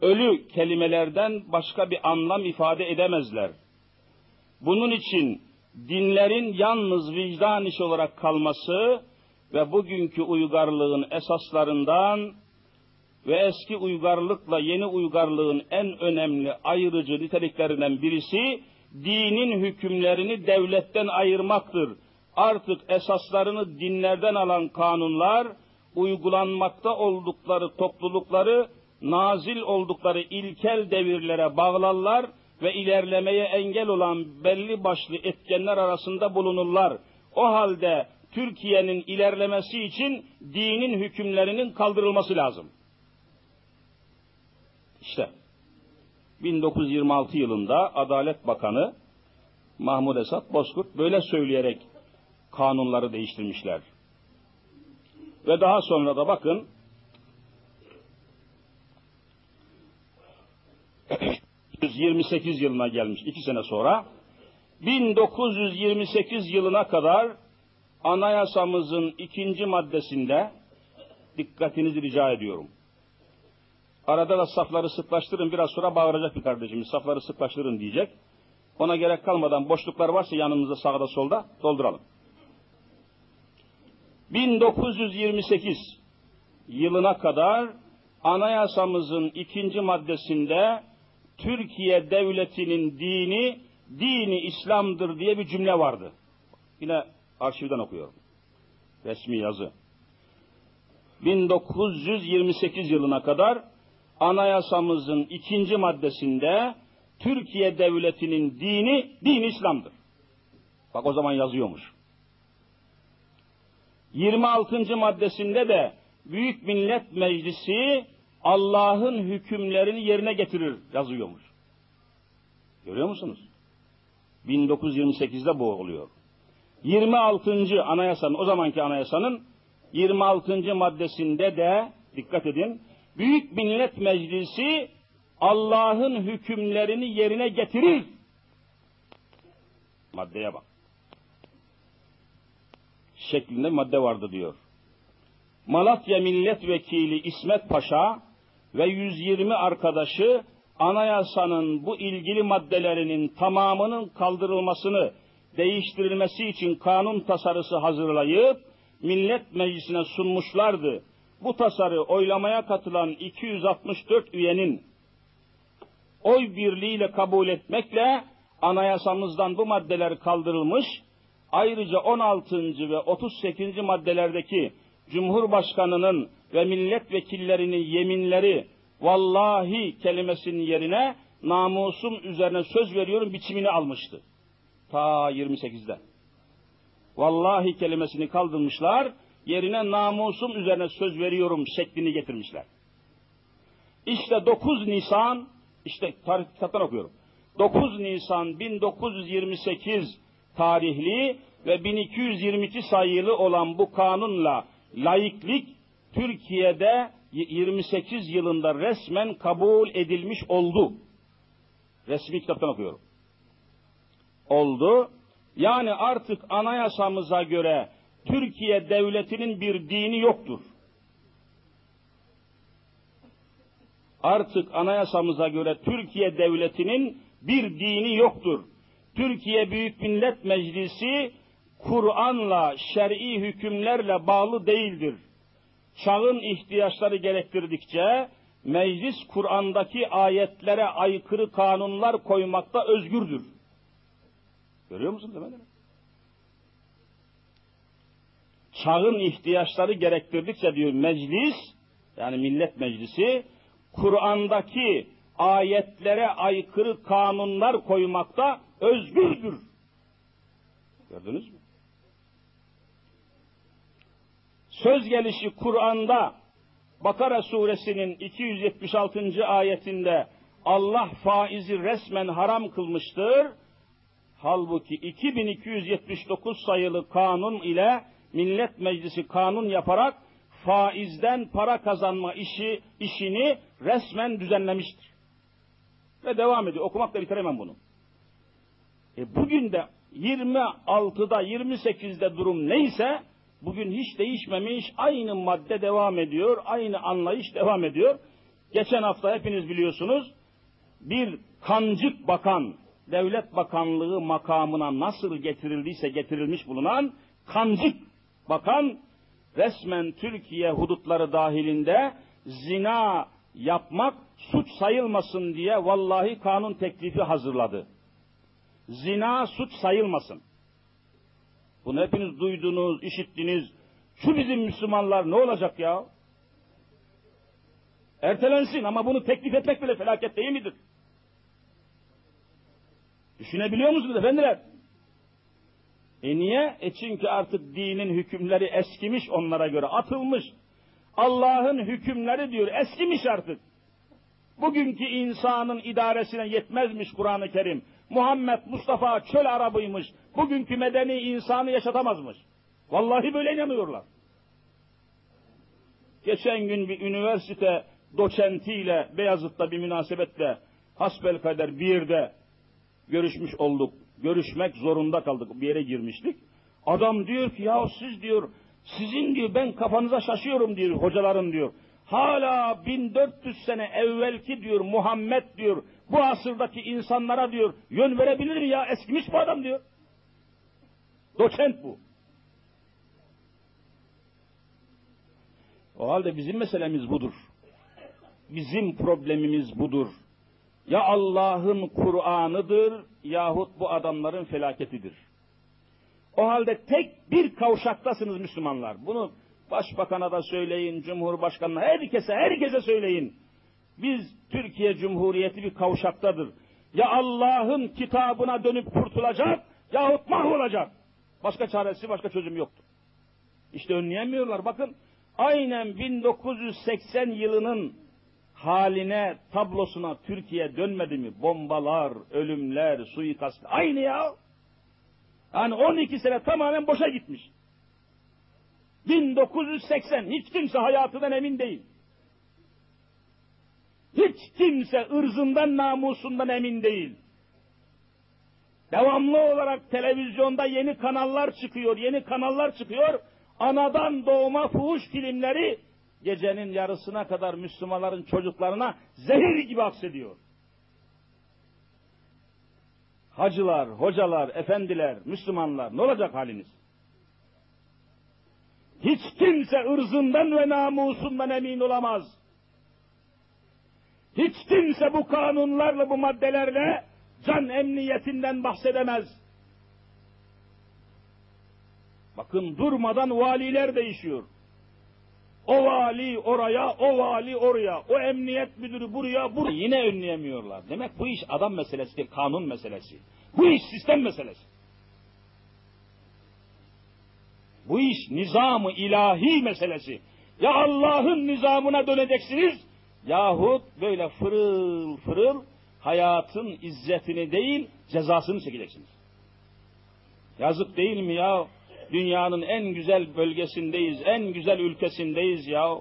ölü kelimelerden başka bir anlam ifade edemezler. Bunun için dinlerin yalnız vicdan işi olarak kalması ve bugünkü uygarlığın esaslarından ve eski uygarlıkla yeni uygarlığın en önemli ayırıcı niteliklerinden birisi dinin hükümlerini devletten ayırmaktır. Artık esaslarını dinlerden alan kanunlar uygulanmakta oldukları toplulukları nazil oldukları ilkel devirlere bağlarlar ve ilerlemeye engel olan belli başlı etkenler arasında bulunurlar. O halde Türkiye'nin ilerlemesi için dinin hükümlerinin kaldırılması lazım. İşte 1926 yılında Adalet Bakanı Mahmud Esat Bozkurt böyle söyleyerek kanunları değiştirmişler. Ve daha sonra da bakın 1928 yılına gelmiş iki sene sonra 1928 yılına kadar anayasamızın ikinci maddesinde dikkatinizi rica ediyorum. Arada da safları sıklaştırın biraz sonra bağıracak bir kardeşimiz safları sıklaştırın diyecek. Ona gerek kalmadan boşluklar varsa yanımızda sağda solda dolduralım. 1928 yılına kadar anayasamızın ikinci maddesinde Türkiye devletinin dini dini İslam'dır diye bir cümle vardı. Yine arşivden okuyorum. Resmi yazı. 1928 yılına kadar anayasamızın ikinci maddesinde Türkiye devletinin dini din İslam'dır. Bak o zaman yazıyormuş. 26. maddesinde de Büyük Millet Meclisi Allah'ın hükümlerini yerine getirir yazıyormuş. Görüyor musunuz? 1928'de bu oluyor. 26. anayasanın, o zamanki anayasanın 26. maddesinde de dikkat edin, Büyük Millet Meclisi Allah'ın hükümlerini yerine getirir. Maddeye bak. Şeklinde madde vardı diyor. Malatya Milletvekili İsmet Paşa ve 120 arkadaşı anayasanın bu ilgili maddelerinin tamamının kaldırılmasını değiştirilmesi için kanun tasarısı hazırlayıp Millet Meclisi'ne sunmuşlardı. Bu tasarı oylamaya katılan 264 üyenin oy birliğiyle kabul etmekle anayasamızdan bu maddeler kaldırılmış. Ayrıca 16. ve 38. maddelerdeki Cumhurbaşkanının ve milletvekillerinin yeminleri vallahi kelimesinin yerine namusum üzerine söz veriyorum biçimini almıştı. Ta 28'de. Vallahi kelimesini kaldırmışlar, yerine namusum üzerine söz veriyorum şeklini getirmişler. İşte 9 Nisan, işte tarih kitaptan okuyorum. 9 Nisan 1928 tarihli ve 1222 sayılı olan bu kanunla laiklik Türkiye'de 28 yılında resmen kabul edilmiş oldu. Resmi kitaptan okuyorum. Oldu. Yani artık anayasamıza göre Türkiye devletinin bir dini yoktur. Artık anayasamıza göre Türkiye devletinin bir dini yoktur. Türkiye Büyük Millet Meclisi Kur'an'la, şer'i hükümlerle bağlı değildir. Çağın ihtiyaçları gerektirdikçe meclis Kur'an'daki ayetlere aykırı kanunlar koymakta özgürdür. Görüyor musun demedim? Çağın ihtiyaçları gerektirdikçe diyor meclis, yani millet meclisi, Kur'an'daki ayetlere aykırı kanunlar koymakta özgürdür. Gördünüz mü? söz gelişi Kur'an'da Bakara suresinin 276. ayetinde Allah faizi resmen haram kılmıştır. Halbuki 2279 sayılı kanun ile Millet Meclisi kanun yaparak faizden para kazanma işi işini resmen düzenlemiştir. Ve devam ediyor. Okumakla bitiremem bunu. E bugün de 26'da 28'de durum neyse Bugün hiç değişmemiş, aynı madde devam ediyor, aynı anlayış devam ediyor. Geçen hafta hepiniz biliyorsunuz, bir kancık bakan, devlet bakanlığı makamına nasıl getirildiyse getirilmiş bulunan kancık bakan, resmen Türkiye hudutları dahilinde zina yapmak suç sayılmasın diye vallahi kanun teklifi hazırladı. Zina suç sayılmasın. Bunu hepiniz duydunuz, işittiniz. Şu bizim Müslümanlar ne olacak ya? Ertelensin ama bunu teklif etmek bile felaket değil midir? Düşünebiliyor musunuz efendiler? E niye? E çünkü artık dinin hükümleri eskimiş onlara göre, atılmış. Allah'ın hükümleri diyor eskimiş artık. Bugünkü insanın idaresine yetmezmiş Kur'an-ı Kerim. Muhammed Mustafa çöl arabıymış. Bugünkü medeni insanı yaşatamazmış. Vallahi böyle inanıyorlar. Geçen gün bir üniversite doçentiyle Beyazıt'ta bir münasebetle hasbelkader bir yerde görüşmüş olduk. Görüşmek zorunda kaldık. Bir yere girmiştik. Adam diyor ki ya siz diyor sizin diyor ben kafanıza şaşıyorum diyor hocaların diyor. Hala 1400 sene evvelki diyor Muhammed diyor bu asırdaki insanlara diyor yön verebilir mi ya eskimiş bu adam diyor. Doçent bu. O halde bizim meselemiz budur. Bizim problemimiz budur. Ya Allah'ın Kur'an'ıdır yahut bu adamların felaketidir. O halde tek bir kavşaktasınız Müslümanlar. Bunu başbakana da söyleyin, cumhurbaşkanına, herkese, herkese söyleyin. Biz Türkiye Cumhuriyeti bir kavşaktadır. Ya Allah'ın kitabına dönüp kurtulacak yahut mahvolacak. Başka çaresi, başka çözüm yoktur. İşte önleyemiyorlar. Bakın aynen 1980 yılının haline, tablosuna Türkiye dönmedi mi? Bombalar, ölümler, suikast. Aynı ya. Yani 12 sene tamamen boşa gitmiş. 1980 hiç kimse hayatından emin değil. Hiç kimse ırzından namusundan emin değil. Devamlı olarak televizyonda yeni kanallar çıkıyor, yeni kanallar çıkıyor. Anadan doğma fuhuş filmleri gecenin yarısına kadar Müslümanların çocuklarına zehir gibi aksediyor. Hacılar, hocalar, efendiler, Müslümanlar ne olacak haliniz? Hiç kimse ırzından ve namusundan emin olamaz. Hiç kimse bu kanunlarla, bu maddelerle can emniyetinden bahsedemez. Bakın durmadan valiler değişiyor. O vali oraya, o vali oraya, o emniyet müdürü buraya, buraya. Yine önleyemiyorlar. Demek bu iş adam meselesi kanun meselesi. Bu iş sistem meselesi. Bu iş nizamı ilahi meselesi. Ya Allah'ın nizamına döneceksiniz, yahut böyle fırıl fırıl hayatın izzetini değil, cezasını çekeceksiniz. Yazık değil mi ya? Dünyanın en güzel bölgesindeyiz, en güzel ülkesindeyiz ya.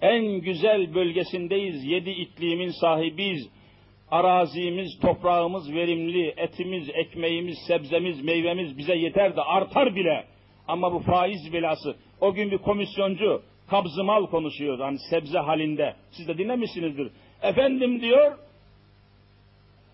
En güzel bölgesindeyiz, yedi iklimin sahibiyiz. Arazimiz, toprağımız verimli, etimiz, ekmeğimiz, sebzemiz, meyvemiz bize yeter de artar bile. Ama bu faiz belası. O gün bir komisyoncu kabzımal konuşuyor hani sebze halinde. Siz de dinlemişsinizdir. Efendim diyor,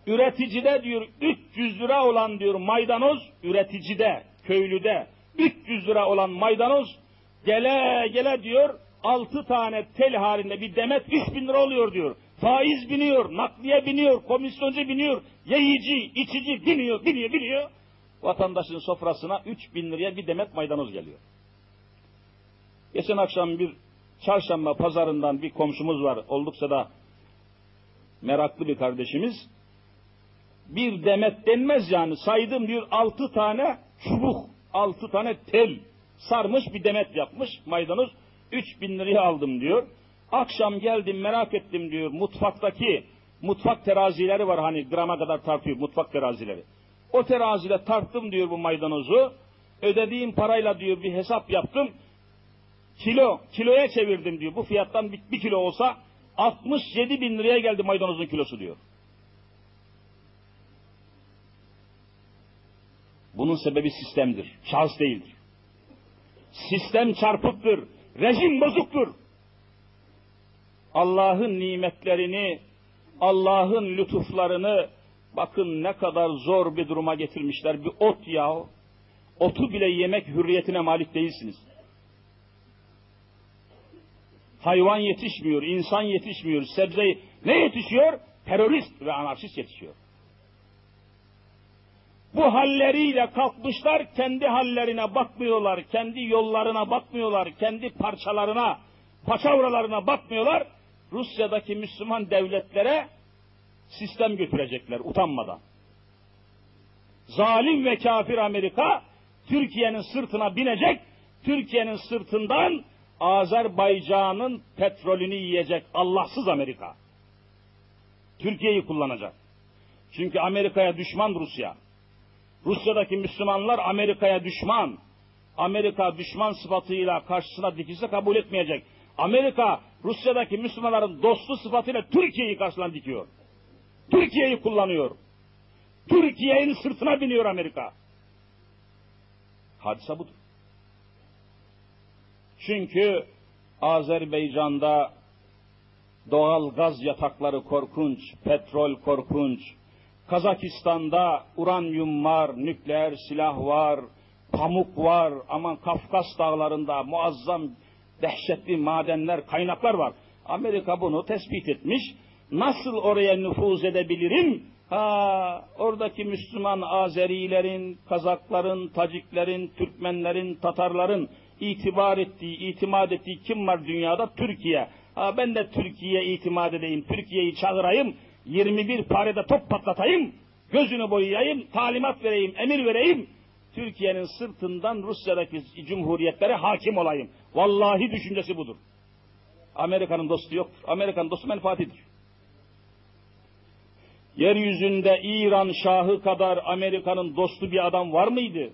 üreticide diyor 300 lira olan diyor maydanoz üreticide köylüde 300 lira olan maydanoz gele gele diyor 6 tane tel halinde bir demet 3000 lira oluyor diyor. Faiz biniyor, nakliye biniyor, komisyoncu biniyor, yiyici, içici biniyor, biniyor, biniyor. Vatandaşın sofrasına 3000 liraya bir demet maydanoz geliyor. Geçen akşam bir çarşamba pazarından bir komşumuz var. Oldukça da meraklı bir kardeşimiz. Bir demet denmez yani. Saydım diyor altı tane çubuk, altı tane tel sarmış bir demet yapmış maydanoz. Üç bin liraya aldım diyor. Akşam geldim merak ettim diyor mutfaktaki mutfak terazileri var hani grama kadar tartıyor mutfak terazileri. O terazide tarttım diyor bu maydanozu. Ödediğim parayla diyor bir hesap yaptım. Kilo, kiloya çevirdim diyor. Bu fiyattan bir, bir kilo olsa 67 bin liraya geldi maydanozun kilosu diyor. Bunun sebebi sistemdir, şahıs değildir. Sistem çarpıktır, rejim bozuktur. Allah'ın nimetlerini, Allah'ın lütuflarını bakın ne kadar zor bir duruma getirmişler. Bir ot ya, otu bile yemek hürriyetine malik değilsiniz. Hayvan yetişmiyor, insan yetişmiyor, sebze ne yetişiyor? Terörist ve anarşist yetişiyor. Bu halleriyle kalkmışlar, kendi hallerine bakmıyorlar, kendi yollarına bakmıyorlar, kendi parçalarına, paçavralarına bakmıyorlar. Rusya'daki Müslüman devletlere sistem götürecekler utanmadan. Zalim ve kafir Amerika Türkiye'nin sırtına binecek, Türkiye'nin sırtından Azerbaycan'ın petrolünü yiyecek Allahsız Amerika. Türkiye'yi kullanacak. Çünkü Amerika'ya düşman Rusya. Rusya'daki Müslümanlar Amerika'ya düşman. Amerika düşman sıfatıyla karşısına dikilse kabul etmeyecek. Amerika Rusya'daki Müslümanların dostu sıfatıyla Türkiye'yi karşısına dikiyor. Türkiye'yi kullanıyor. Türkiye'nin sırtına biniyor Amerika. Hadise budur. Çünkü Azerbaycan'da doğal gaz yatakları korkunç, petrol korkunç. Kazakistan'da uranyum var, nükleer silah var, pamuk var, aman Kafkas dağlarında muazzam dehşetli madenler, kaynaklar var. Amerika bunu tespit etmiş. Nasıl oraya nüfuz edebilirim? Ha, oradaki Müslüman Azerilerin, Kazakların, Taciklerin, Türkmenlerin, Tatarların itibar ettiği, itimat ettiği kim var dünyada? Türkiye. Ha, ben de Türkiye'ye itimat edeyim, Türkiye'yi çağırayım, 21 parede top patlatayım, gözünü boyayayım, talimat vereyim, emir vereyim, Türkiye'nin sırtından Rusya'daki cumhuriyetlere hakim olayım. Vallahi düşüncesi budur. Amerika'nın dostu yoktur. Amerika'nın dostu menfaatidir. Yeryüzünde İran Şahı kadar Amerika'nın dostu bir adam var mıydı?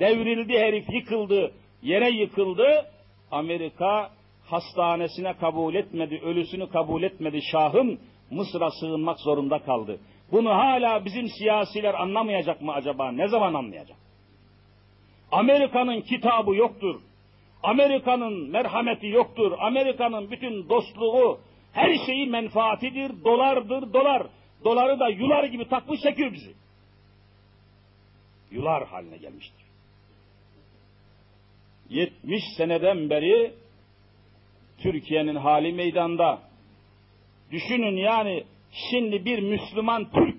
Devrildi herif yıkıldı, yere yıkıldı. Amerika hastanesine kabul etmedi, ölüsünü kabul etmedi. Şahım Mısır'a sığınmak zorunda kaldı. Bunu hala bizim siyasiler anlamayacak mı acaba? Ne zaman anlayacak? Amerika'nın kitabı yoktur. Amerika'nın merhameti yoktur. Amerika'nın bütün dostluğu, her şeyi menfaatidir, dolardır, dolar. Doları da yular gibi takmış çekiyor bizi. Yular haline gelmiştir. 70 seneden beri Türkiye'nin hali meydanda. Düşünün yani şimdi bir Müslüman Türk,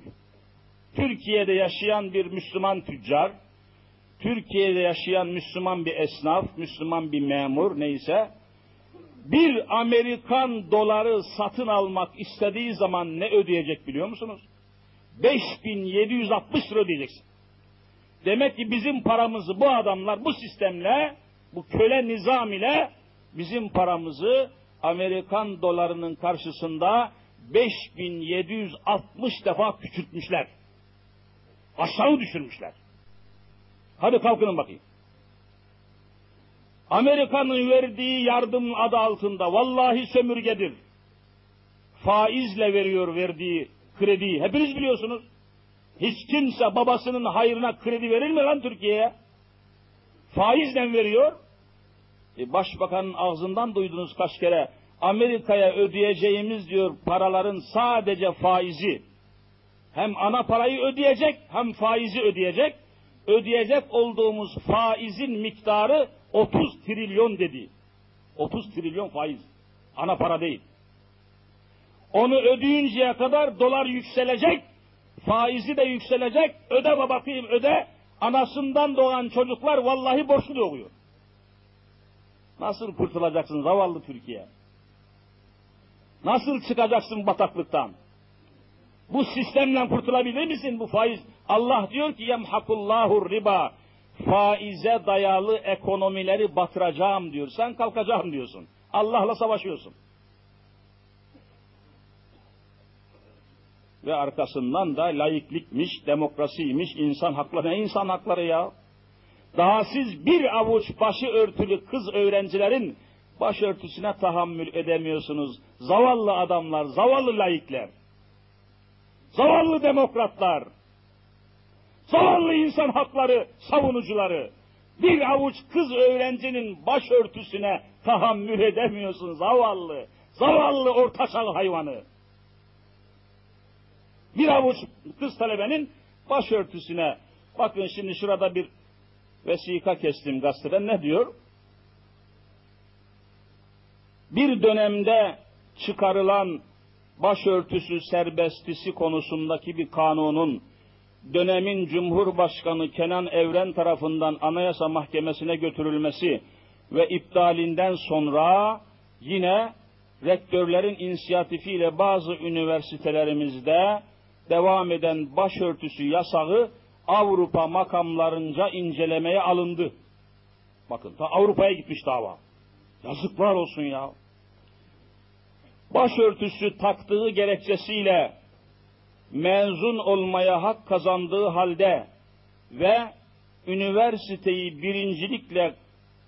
Türkiye'de yaşayan bir Müslüman tüccar, Türkiye'de yaşayan Müslüman bir esnaf, Müslüman bir memur neyse, bir Amerikan doları satın almak istediği zaman ne ödeyecek biliyor musunuz? 5760 lira ödeyeceksin. Demek ki bizim paramızı bu adamlar bu sistemle, bu köle nizam ile bizim paramızı Amerikan dolarının karşısında 5760 defa küçültmüşler. Aşağı düşürmüşler. Hadi kalkının bakayım. Amerika'nın verdiği yardım adı altında vallahi sömürgedir. Faizle veriyor verdiği krediyi. Hepiniz biliyorsunuz. Hiç kimse babasının hayrına kredi verir mi lan Türkiye'ye? Faizle veriyor. E, başbakanın ağzından duydunuz kaç kere. Amerika'ya ödeyeceğimiz diyor paraların sadece faizi. Hem ana parayı ödeyecek hem faizi ödeyecek. Ödeyecek olduğumuz faizin miktarı 30 trilyon dedi. 30 trilyon faiz. Ana para değil. Onu ödeyinceye kadar dolar yükselecek, faizi de yükselecek, öde bakayım öde, anasından doğan çocuklar vallahi borçlu doğuyor. Nasıl kurtulacaksın zavallı Türkiye? Nasıl çıkacaksın bataklıktan? Bu sistemle kurtulabilir misin bu faiz? Allah diyor ki yemhakullahu riba faize dayalı ekonomileri batıracağım diyor. Sen kalkacağım diyorsun. Allah'la savaşıyorsun. Ve arkasından da laiklikmiş, demokrasiymiş, insan hakları. Ne insan hakları ya? Daha siz bir avuç başı örtülü kız öğrencilerin başörtüsüne tahammül edemiyorsunuz. Zavallı adamlar, zavallı laikler, zavallı demokratlar, zavallı insan hakları savunucuları, bir avuç kız öğrencinin başörtüsüne tahammül edemiyorsun zavallı, zavallı ortaçağ hayvanı. Bir avuç kız talebenin başörtüsüne, bakın şimdi şurada bir vesika kestim gazeteden ne diyor? bir dönemde çıkarılan başörtüsü serbestisi konusundaki bir kanunun dönemin Cumhurbaşkanı Kenan Evren tarafından Anayasa Mahkemesi'ne götürülmesi ve iptalinden sonra yine rektörlerin inisiyatifiyle bazı üniversitelerimizde devam eden başörtüsü yasağı Avrupa makamlarınca incelemeye alındı. Bakın ta Avrupa'ya gitmiş dava. Yazıklar olsun ya. Başörtüsü taktığı gerekçesiyle mezun olmaya hak kazandığı halde ve üniversiteyi birincilikle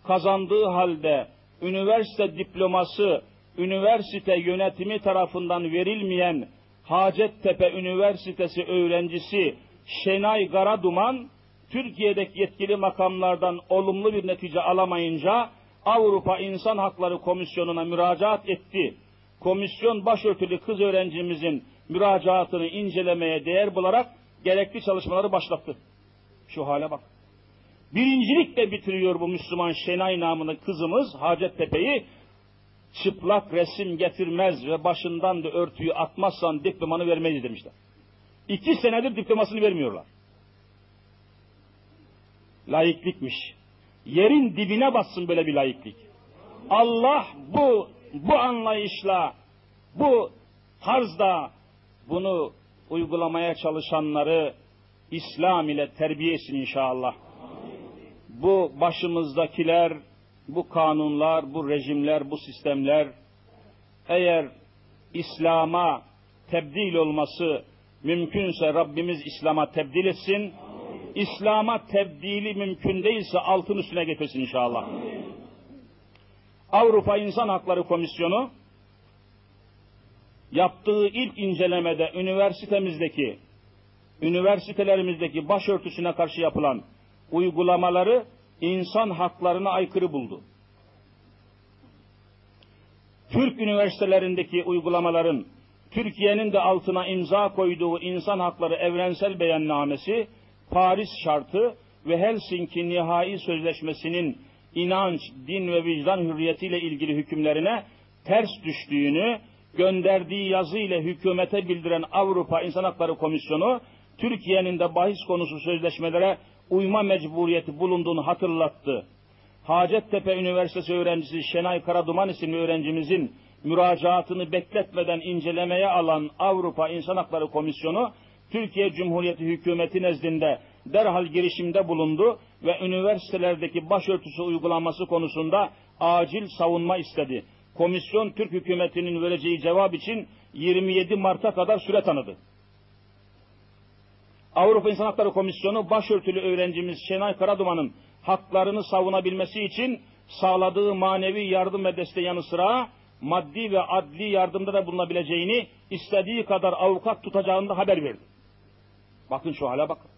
kazandığı halde üniversite diploması üniversite yönetimi tarafından verilmeyen Hacettepe Üniversitesi öğrencisi Şenay Garaduman Türkiye'deki yetkili makamlardan olumlu bir netice alamayınca Avrupa İnsan Hakları Komisyonu'na müracaat etti. Komisyon başörtülü kız öğrencimizin müracaatını incelemeye değer bularak gerekli çalışmaları başlattı. Şu hale bak. Birincilikle bitiriyor bu Müslüman Şenay namını kızımız Hacettepe'yi. Çıplak resim getirmez ve başından da örtüyü atmazsan diplomanı vermeyiz demişler. İki senedir diplomasını vermiyorlar. Layıklıkmış. Yerin dibine bassın böyle bir layıklık. Allah bu bu anlayışla, bu tarzda bunu uygulamaya çalışanları İslam ile terbiye etsin inşallah. Bu başımızdakiler, bu kanunlar, bu rejimler, bu sistemler eğer İslam'a tebdil olması mümkünse Rabbimiz İslam'a tebdil etsin. İslam'a tebdili mümkün değilse altın üstüne getirsin inşallah. Avrupa İnsan Hakları Komisyonu yaptığı ilk incelemede üniversitemizdeki üniversitelerimizdeki başörtüsüne karşı yapılan uygulamaları insan haklarına aykırı buldu. Türk üniversitelerindeki uygulamaların Türkiye'nin de altına imza koyduğu insan hakları evrensel beyannamesi, Paris şartı ve Helsinki nihai sözleşmesinin inanç, din ve vicdan hürriyetiyle ilgili hükümlerine ters düştüğünü gönderdiği yazı ile hükümete bildiren Avrupa İnsan Hakları Komisyonu, Türkiye'nin de bahis konusu sözleşmelere uyma mecburiyeti bulunduğunu hatırlattı. Hacettepe Üniversitesi öğrencisi Şenay Karaduman isimli öğrencimizin müracaatını bekletmeden incelemeye alan Avrupa İnsan Hakları Komisyonu, Türkiye Cumhuriyeti Hükümeti nezdinde derhal girişimde bulundu ve üniversitelerdeki başörtüsü uygulaması konusunda acil savunma istedi. Komisyon Türk hükümetinin vereceği cevap için 27 Mart'a kadar süre tanıdı. Avrupa İnsan Hakları Komisyonu başörtülü öğrencimiz Şenay Karaduman'ın haklarını savunabilmesi için sağladığı manevi yardım ve desteği yanı sıra maddi ve adli yardımda da bulunabileceğini istediği kadar avukat tutacağını da haber verdi. Bakın şu hale bakın.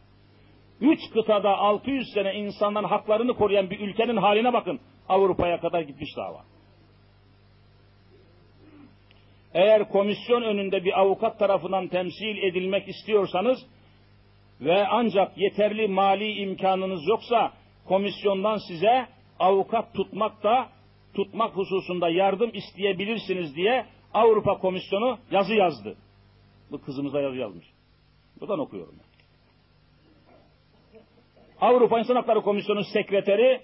Üç kıtada 600 sene insanların haklarını koruyan bir ülkenin haline bakın. Avrupa'ya kadar gitmiş dava. Eğer komisyon önünde bir avukat tarafından temsil edilmek istiyorsanız ve ancak yeterli mali imkanınız yoksa komisyondan size avukat tutmak da tutmak hususunda yardım isteyebilirsiniz diye Avrupa Komisyonu yazı yazdı. Bu kızımıza yazı yazmış. Buradan okuyorum. Avrupa İnsan Hakları Komisyonu Sekreteri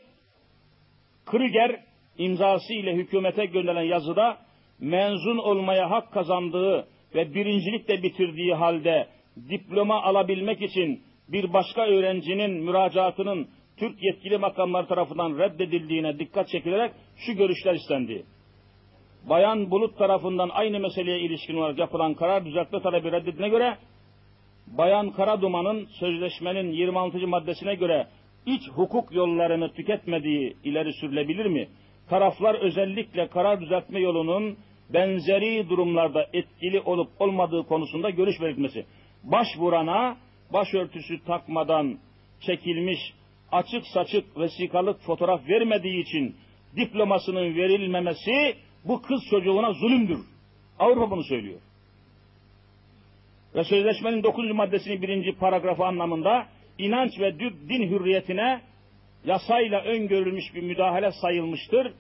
Krüger imzası ile hükümete gönderilen yazıda mezun olmaya hak kazandığı ve birincilikle bitirdiği halde diploma alabilmek için bir başka öğrencinin müracaatının Türk yetkili makamlar tarafından reddedildiğine dikkat çekilerek şu görüşler istendi. Bayan Bulut tarafından aynı meseleye ilişkin olarak yapılan karar düzeltme talebi reddedildiğine göre Bayan Karaduman'ın sözleşmenin 26. maddesine göre iç hukuk yollarını tüketmediği ileri sürülebilir mi? Taraflar özellikle karar düzeltme yolunun benzeri durumlarda etkili olup olmadığı konusunda görüş verilmesi. Başvurana başörtüsü takmadan çekilmiş açık saçık vesikalık fotoğraf vermediği için diplomasının verilmemesi bu kız çocuğuna zulümdür. Avrupa bunu söylüyor. Ve sözleşmenin 9. maddesinin birinci paragrafı anlamında inanç ve din hürriyetine yasayla öngörülmüş bir müdahale sayılmıştır.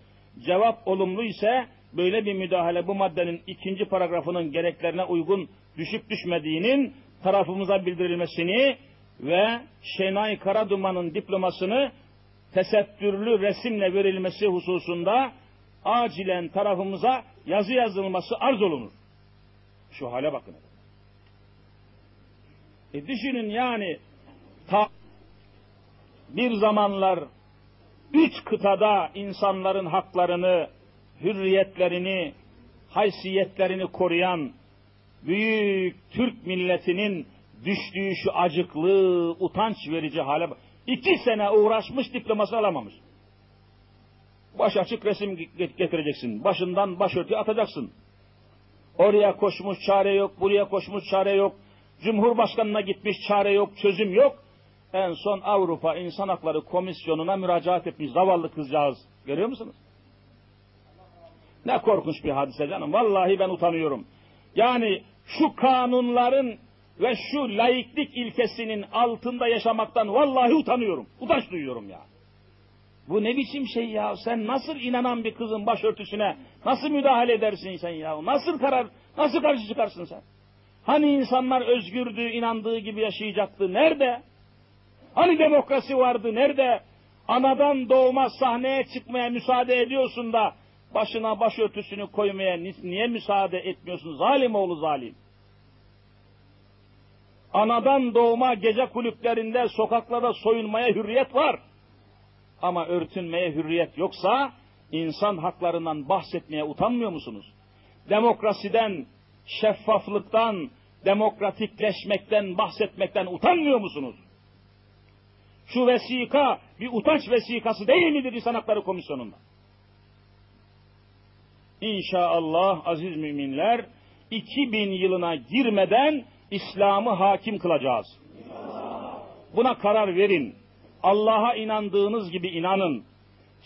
Cevap olumlu ise böyle bir müdahale bu maddenin ikinci paragrafının gereklerine uygun düşüp düşmediğinin tarafımıza bildirilmesini ve Şenay Karaduman'ın diplomasını tesettürlü resimle verilmesi hususunda acilen tarafımıza yazı yazılması arz olunur. Şu hale bakın. E düşünün yani ta bir zamanlar üç kıtada insanların haklarını, hürriyetlerini, haysiyetlerini koruyan büyük Türk milletinin düştüğü şu acıklı, utanç verici hale bak. İki sene uğraşmış diploması alamamış. Baş açık resim getireceksin. Başından başörtü atacaksın. Oraya koşmuş çare yok, buraya koşmuş çare yok. Cumhurbaşkanına gitmiş çare yok, çözüm yok. En son Avrupa İnsan Hakları Komisyonu'na müracaat etmiş zavallı kızcağız. Görüyor musunuz? Ne korkunç bir hadise canım. Vallahi ben utanıyorum. Yani şu kanunların ve şu laiklik ilkesinin altında yaşamaktan vallahi utanıyorum. Utanç duyuyorum ya. Bu ne biçim şey ya? Sen nasıl inanan bir kızın başörtüsüne nasıl müdahale edersin sen ya? Nasıl karar, nasıl karşı çıkarsın sen? Hani insanlar özgürdü, inandığı gibi yaşayacaktı? Nerede? Hani demokrasi vardı? Nerede? Anadan doğma sahneye çıkmaya müsaade ediyorsun da başına başörtüsünü koymaya niye müsaade etmiyorsun? Zalim oğlu zalim. Anadan doğma gece kulüplerinde, sokaklarda soyunmaya hürriyet var. Ama örtünmeye hürriyet yoksa insan haklarından bahsetmeye utanmıyor musunuz? Demokrasiden, şeffaflıktan, demokratikleşmekten bahsetmekten utanmıyor musunuz? Şu vesika bir utanç vesikası değil midir İnsan Hakları Komisyonu'nda? İnşallah aziz müminler 2000 yılına girmeden İslam'ı hakim kılacağız. Buna karar verin. Allah'a inandığınız gibi inanın.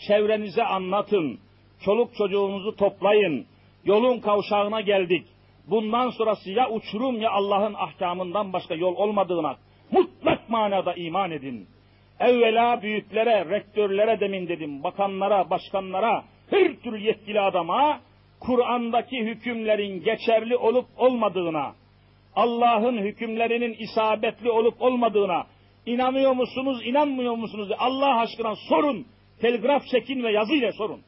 Çevrenize anlatın. Çoluk çocuğunuzu toplayın. Yolun kavşağına geldik. Bundan sonrası ya uçurum ya Allah'ın ahkamından başka yol olmadığına mutlak manada iman edin. Evvela büyüklere, rektörlere demin dedim, bakanlara, başkanlara, her türlü yetkili adama Kur'an'daki hükümlerin geçerli olup olmadığına, Allah'ın hükümlerinin isabetli olup olmadığına inanıyor musunuz, inanmıyor musunuz? Allah aşkına sorun. Telgraf çekin ve yazıyla sorun.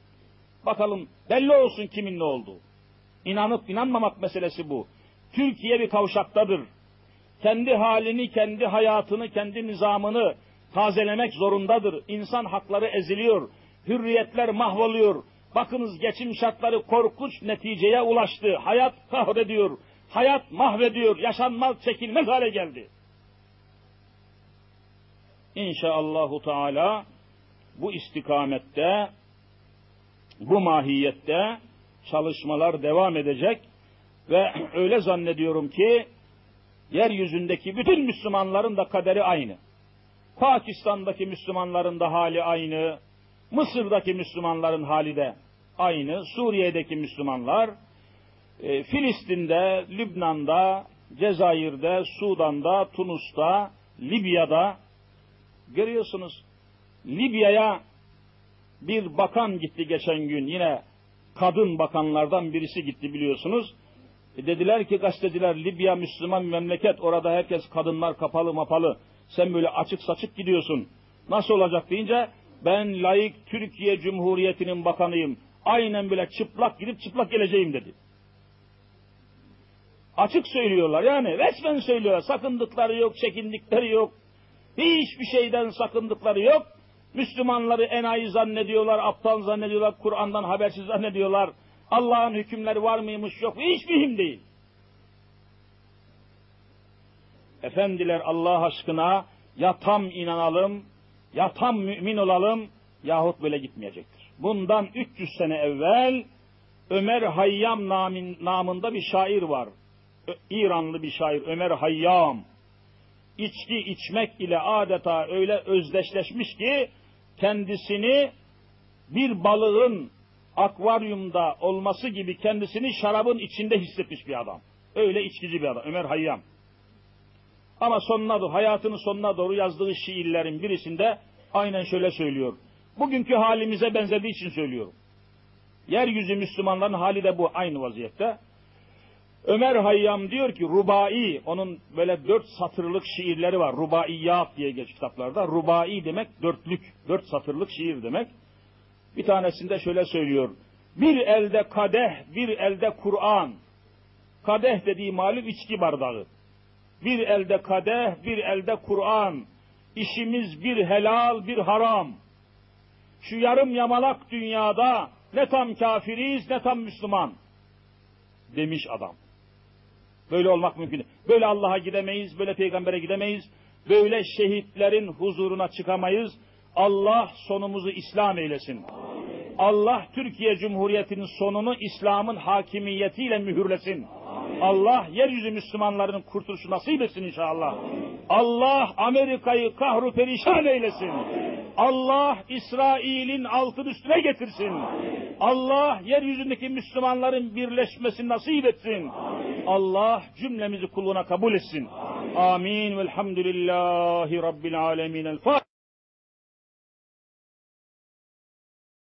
Bakalım belli olsun kimin ne olduğu. İnanıp inanmamak meselesi bu. Türkiye bir kavşaktadır. Kendi halini, kendi hayatını, kendi nizamını tazelemek zorundadır. İnsan hakları eziliyor, hürriyetler mahvoluyor. Bakınız geçim şartları korkunç neticeye ulaştı. Hayat kahrediyor, hayat mahvediyor, yaşanmaz, çekilmez hale geldi. İnşaallahu Teala bu istikamette, bu mahiyette çalışmalar devam edecek ve öyle zannediyorum ki yeryüzündeki bütün Müslümanların da kaderi aynı. Pakistan'daki Müslümanların da hali aynı, Mısır'daki Müslümanların hali de aynı, Suriye'deki Müslümanlar, e, Filistin'de, Lübnan'da, Cezayir'de, Sudan'da, Tunus'ta, Libya'da görüyorsunuz. Libya'ya bir bakan gitti geçen gün yine kadın bakanlardan birisi gitti biliyorsunuz. E dediler ki gazeteciler Libya Müslüman memleket orada herkes kadınlar kapalı mapalı sen böyle açık saçık gidiyorsun. Nasıl olacak deyince ben layık Türkiye Cumhuriyeti'nin bakanıyım. Aynen böyle çıplak gidip çıplak geleceğim dedi. Açık söylüyorlar yani resmen söylüyorlar. Sakındıkları yok, çekindikleri yok. Hiçbir şeyden sakındıkları yok. Müslümanları enayi zannediyorlar, aptal zannediyorlar, Kur'an'dan habersiz zannediyorlar. Allah'ın hükümleri var mıymış yok mu hiç mühim değil. Efendiler Allah aşkına ya tam inanalım, ya tam mümin olalım yahut böyle gitmeyecektir. Bundan 300 sene evvel Ömer Hayyam namin, namında bir şair var. İranlı bir şair Ömer Hayyam. İçki içmek ile adeta öyle özdeşleşmiş ki kendisini bir balığın akvaryumda olması gibi kendisini şarabın içinde hissetmiş bir adam. Öyle içkici bir adam. Ömer Hayyam. Ama sonuna doğru, hayatının sonuna doğru yazdığı şiirlerin birisinde aynen şöyle söylüyor. Bugünkü halimize benzediği için söylüyorum. Yeryüzü Müslümanların hali de bu aynı vaziyette. Ömer Hayyam diyor ki rubai, onun böyle dört satırlık şiirleri var. Rubaiyat diye geç kitaplarda. Rubai demek dörtlük, dört satırlık şiir demek. Bir tanesinde şöyle söylüyor. Bir elde kadeh, bir elde Kur'an. Kadeh dediği malum içki bardağı. Bir elde kadeh, bir elde Kur'an. İşimiz bir helal, bir haram. Şu yarım yamalak dünyada ne tam kafiriz, ne tam Müslüman. Demiş adam. Böyle olmak mümkün. değil. Böyle Allah'a gidemeyiz, böyle peygambere gidemeyiz. Böyle şehitlerin huzuruna çıkamayız. Allah sonumuzu İslam eylesin. Allah Türkiye Cumhuriyeti'nin sonunu İslam'ın hakimiyetiyle mühürlesin. Allah yeryüzü Müslümanlarının kurtuluşu nasip etsin inşallah. Allah Amerika'yı kahru perişan eylesin. Allah İsrail'in altın üstüne getirsin. Allah yeryüzündeki Müslümanların birleşmesini nasip etsin. Allah cümlemizi kulluğuna kabul etsin. Amin. Velhamdülillahi Rabbil alemin. El.